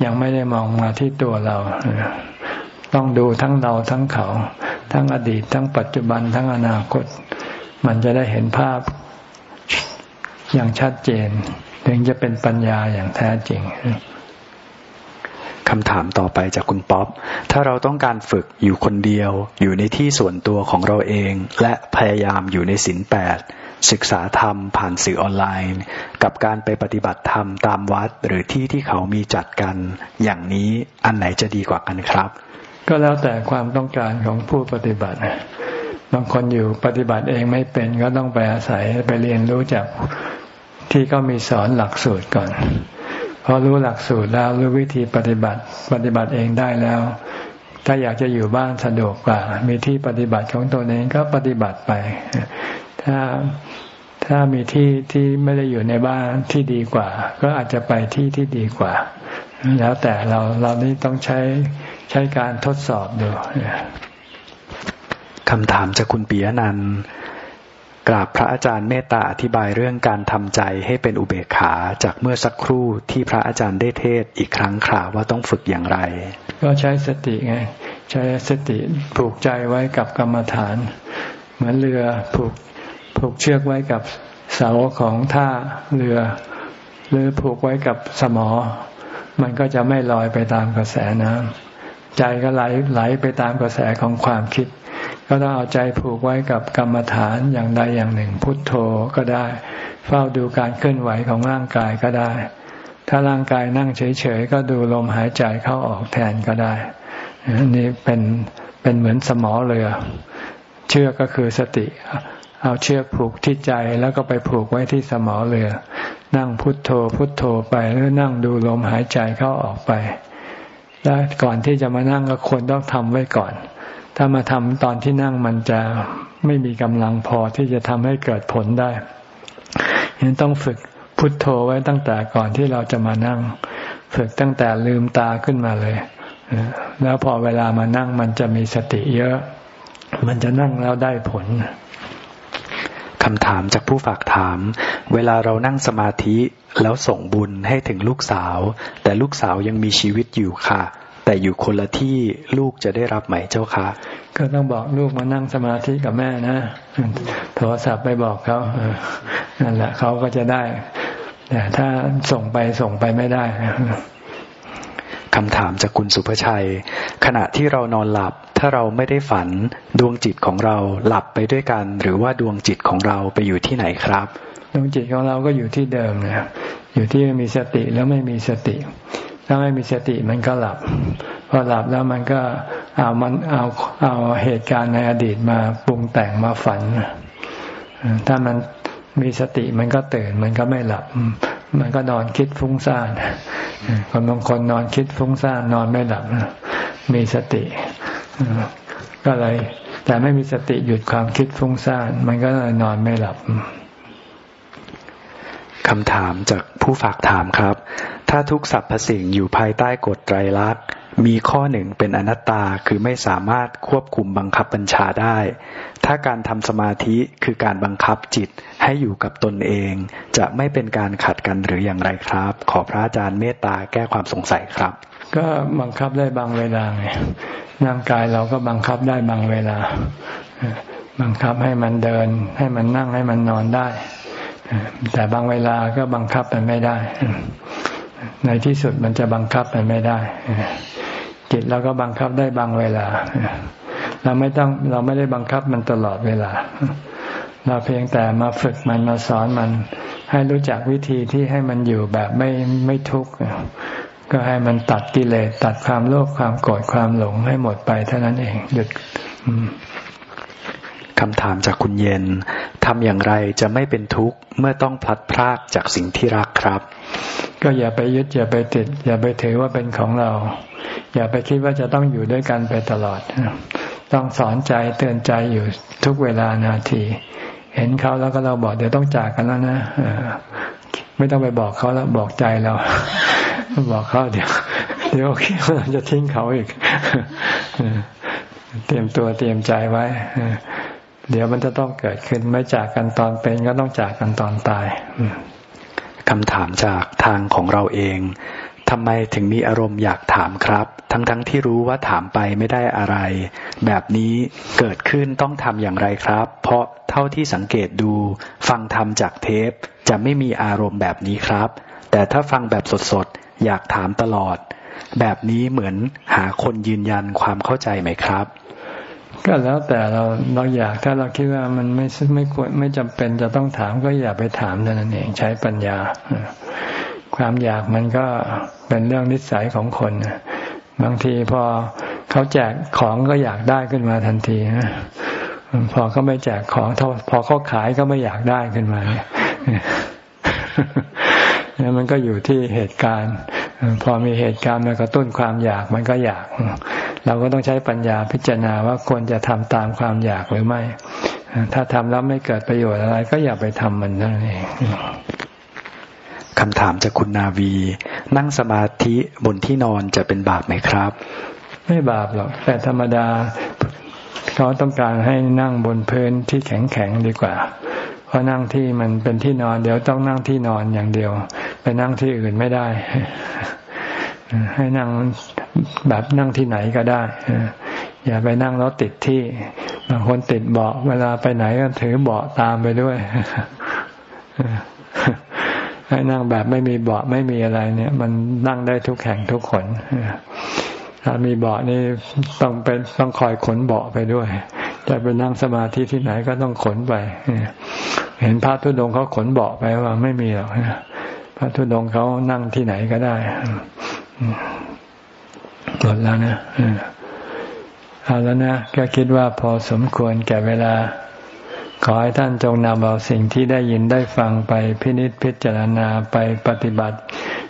ยังไม่ได้มองมาที่ตัวเรา ต้องดูทั้งเราทั้งเขา ทั้งอดีต ทั้งปัจจุบันทั้งอนาคต มันจะได้เห็นภาพอย่างชัดเจน ถึงจะเป็นปัญญาอย่างแท้จริงคำถามต่อไปจากคุณป๊อป ถ้าเราต้องการฝึกอยู่คนเดียว อยู่ในที่ส่วนตัวของเราเอง และพยายามอยู่ในศีลแปด ศึกษาธรรมผ่านสื่อออนไลน์ กับการไปปฏิบัติธรรมตามวัดหรือที่ที่เขามีจัดกัน อย่างนี้อันไหนจะดีกว่ากันครับ ก็แล้วแต่ความต้องการของผู้ปฏิบัติบางคนอยู่ปฏิบัติเองไม่เป็นก็ต้องไปอาศัยไปเรียนรู้จากที่ก็มีสอนหลักสูตรก่อนพอรู้หลักสูตรแล้วรู้วิธีปฏิบัติปฏิบัติเองได้แล้ว ถ้าอยากจะอยู่บ้านสะดวกกว่า มีที่ปฏิบัติของตัวเองก็ปฏิบัติไป ถ้าถ้ามีที่ที่ไม่ได้อยู่ในบ้านที่ดีกว่า ก็อาจจะไปที่ที่ดีกว่า แล้วแต่เราเรานี่ต้องใช้ใช้การทดสอบดูคำถามจากคุณปียนันกราบพระอาจารย์เมตตาอธิบายเรื่องการทำใจให้เป็นอุเบกขาจากเมื่อสักครู่ที่พระอาจารย์ได้เทศอีกครั้งคราว่าต้องฝึกอย่างไร ก็ใช้สติไง ใช้สติผูกใจไว้กับกรรมฐาน เหมือนเรือผูก ผูกเชือกไว้กับเสาของท่าเรือ หรือผูกไว้กับสมอ มันก็จะไม่ลอยไปตามกระแสน้ำใจก็ไหลไหลไปตามกระแสของความคิด ก็ต้องเอาใจผูกไว้กับกรรมฐานอย่างใดอย่างหนึ่ง พุทโธก็ได้ เฝ้าดูการเคลื่อนไหวของร่างกายก็ได้ ถ้าร่างกายนั่งเฉยๆก็ดูลมหายใจเข้าออกแทนก็ได้นี่เป็นเป็นเหมือนสมอเรือ เชื่อก็คือสติ เอาเชือกผูกที่ใจแล้วก็ไปผูกไว้ที่สมอเรือ นั่งพุทโธพุทโธไปหรือนั่งดูลมหายใจเข้าออกไป แล้วก่อนที่จะมานั่งก็ควรต้องทำไว้ก่อน ถ้ามาทำตอนที่นั่งมันจะไม่มีกำลังพอที่จะทำให้เกิดผลได้ฉะนั้นต้องฝึกพุทโธไว้ตั้งแต่ก่อนที่เราจะมานั่ง ฝึกตั้งแต่ลืมตาขึ้นมาเลยแล้วพอเวลามานั่งมันจะมีสติเยอะ มันจะนั่งแล้วได้ผล คำถามจากผู้ฝากถาม เวลาเรานั่งสมาธิแล้วส่งบุญให้ถึงลูกสาว แต่ลูกสาวยังมีชีวิตอยู่ค่ะ แต่อยู่คนละที่ลูกจะได้รับไหมเจ้าคะก็ต้องบอกลูกมานั่งสมาธิกับแม่นะ โทรศัพท์ไปบอกเขานั่นแหละเขาก็จะได้แต่ถ้าส่งไปส่งไปไม่ได้ คำถามจากคุณสุภชัย ขณะที่เรานอนหลับ ถ้าเราไม่ได้ฝันดวงจิตของเราหลับไปด้วยกัน หรือว่าดวงจิตของเราไปอยู่ที่ไหนครับ ดวงจิตของเราก็อยู่ที่เดิมนะอยู่ที่มีสติแล้วไม่มีสติ ถ้าไม่มีสติมันก็หลับ พอหลับแล้วมันก็เอามันเอาเอาเหตุการณ์ในอดีตมาปรุงแต่งมาฝัน ถ้ามันมีสติมันก็ตื่นมันก็ไม่หลับ มันก็นอนคิดฟุ้งซ่านคนบางคนนอนคิดฟุ้งซ่านนอนไม่หลับมีสติก็เลย แต่ไม่มีสติหยุดความคิดฟุ้งซ่านมันก็เลยนอนไม่หลับคำถามจากผู้ฝากถามครับ ถ้าทุกสรรพสิ่งอยู่ภายใต้กฎไตรลักษณ์ มีข้อหนึ่งเป็นอนัตตาคือไม่สามารถควบคุมบังคับบัญชาได้ ถ้าการทำสมาธิคือการบังคับจิตให้อยู่กับตนเอง จะไม่เป็นการขัดกันหรืออย่างไรครับ ขอพระอาจารย์เมตตาแก้ความสงสัยครับ ก็บังคับได้บางเวลาไงร่างกายเราก็บังคับได้บางเวลา บังคับให้มันเดิน ให้มันนั่งให้มันนอนได้ แต่บางเวลาก็บังคับมันไม่ได้ ในที่สุดมันจะบังคับมันไม่ได้จิตเราก็บังคับได้บางเวลา เราไม่ต้องเราไม่ได้บังคับมันตลอดเวลา เราเพียงแต่มาฝึกมันมาสอนมัน ให้รู้จักวิธีที่ให้มันอยู่แบบไม่ไม่ทุกข์ก็ให้มันตัดกิเลสตัดความโลภความโกรธความหลงให้หมดไปเท่านั้นเองหยุดคำถามจากคุณเย็นทำอย่างไรจะไม่เป็นทุกข์เมื่อต้องพลัดพรากจากสิ่งที่รักครับ ก็อย่าไปยึดอย่าไปติด อย่าไปถือว่าเป็นของเรา อย่าไปคิดว่าจะต้องอยู่ด้วยกันไปตลอด ต้องสอนใจเตือนใจอยู่ทุกเวลานาที เห็นเขาแล้วก็เราบอกเดี๋ยวต้องจากกันแล้วนะไม่ต้องไปบอกเขาแล้วบอกใจเรา บอกเขาเดี๋ยวเดี๋ยวคิดว่าจะทิ้งเขาอีกเตรียมตัวเตรียมใจไว้เดี๋ยวมันจะต้องเกิดขึ้นไม่จากกันตอนเป็นก็ต้องจากกันตอนตาย คำถามจากทางของเราเองทำไมถึงมีอารมณ์อยากถามครับ ทั้งๆทที่รู้ว่าถามไปไม่ได้อะไร แบบนี้เกิดขึ้นต้องทำอย่างไรครับ เพราะเท่าที่สังเกตดู ฟังทำจากเทป จะไม่มีอารมณ์แบบนี้ครับ แต่ถ้าฟังแบบสดๆ อยากถามตลอด แบบนี้เหมือนหาคนยืนยันความเข้าใจไหมครับ ก็แล้วแต่เราเราอยากถ้าเราคิดว่ามันไม่ไม่ควรไม่จำเป็นจะต้องถามก็อย่าไปถามนั่นเองใช้ปัญญา ความอยากมันก็เป็นเรื่องนิสัยของคนบางทีพอเขาแจกของก็อยากได้ขึ้นมาทันทีนะพอเขาไม่แจกของพอเขาขายก็ไม่อยากได้ขึ้นมาเนี่ย มันก็อยู่ที่เหตุการณ์ พอมีเหตุการณ์มากระตุ้นความอยากมันก็อยาก เราก็ต้องใช้ปัญญาพิจารณาว่าควรจะทำตามความอยากหรือไม่ ถ้าทำแล้วไม่เกิดประโยชน์อะไร ก็อย่าไปทำมันนั่นเองคำถามจากคุณนาวี นั่งสมาธิบนที่นอนจะเป็นบาปไหมครับ ไม่บาปหรอก แต่ธรรมดาเขาต้องการให้นั่งบนพื้นที่แข็งๆดีกว่า เพราะนั่งที่มันเป็นที่นอน เดี๋ยวต้องนั่งที่นอนอย่างเดียว ไปนั่งที่อื่นไม่ได้ ให้นั่งแบบนั่งที่ไหนก็ได้อย่าไปนั่งแล้วติดที่บางคนติดเบาะเวลาไปไหนก็ถือเบาะตามไปด้วยให้นั่งแบบไม่มีเบาะไม่มีอะไร เนี่ย มันนั่งได้ทุกแห่งทุกคนถ้ามีเบาะนี่ต้องเป็นต้องคอยขนเบาะไปด้วย จะไปนั่งสมาธิที่ไหนก็ต้องขนไป เห็นพระทุดงเขาขนเบาะไปว่าไม่มีหรอกพระทุดงเขานั่งที่ไหนก็ได้หมดแล้วนะเอาแล้วนะก็คิดว่าพอสมควรแก่เวลา ขอให้ท่านจงนำเอาสิ่งที่ได้ยินได้ฟังไปพินิจพิจารณาไปปฏิบัติ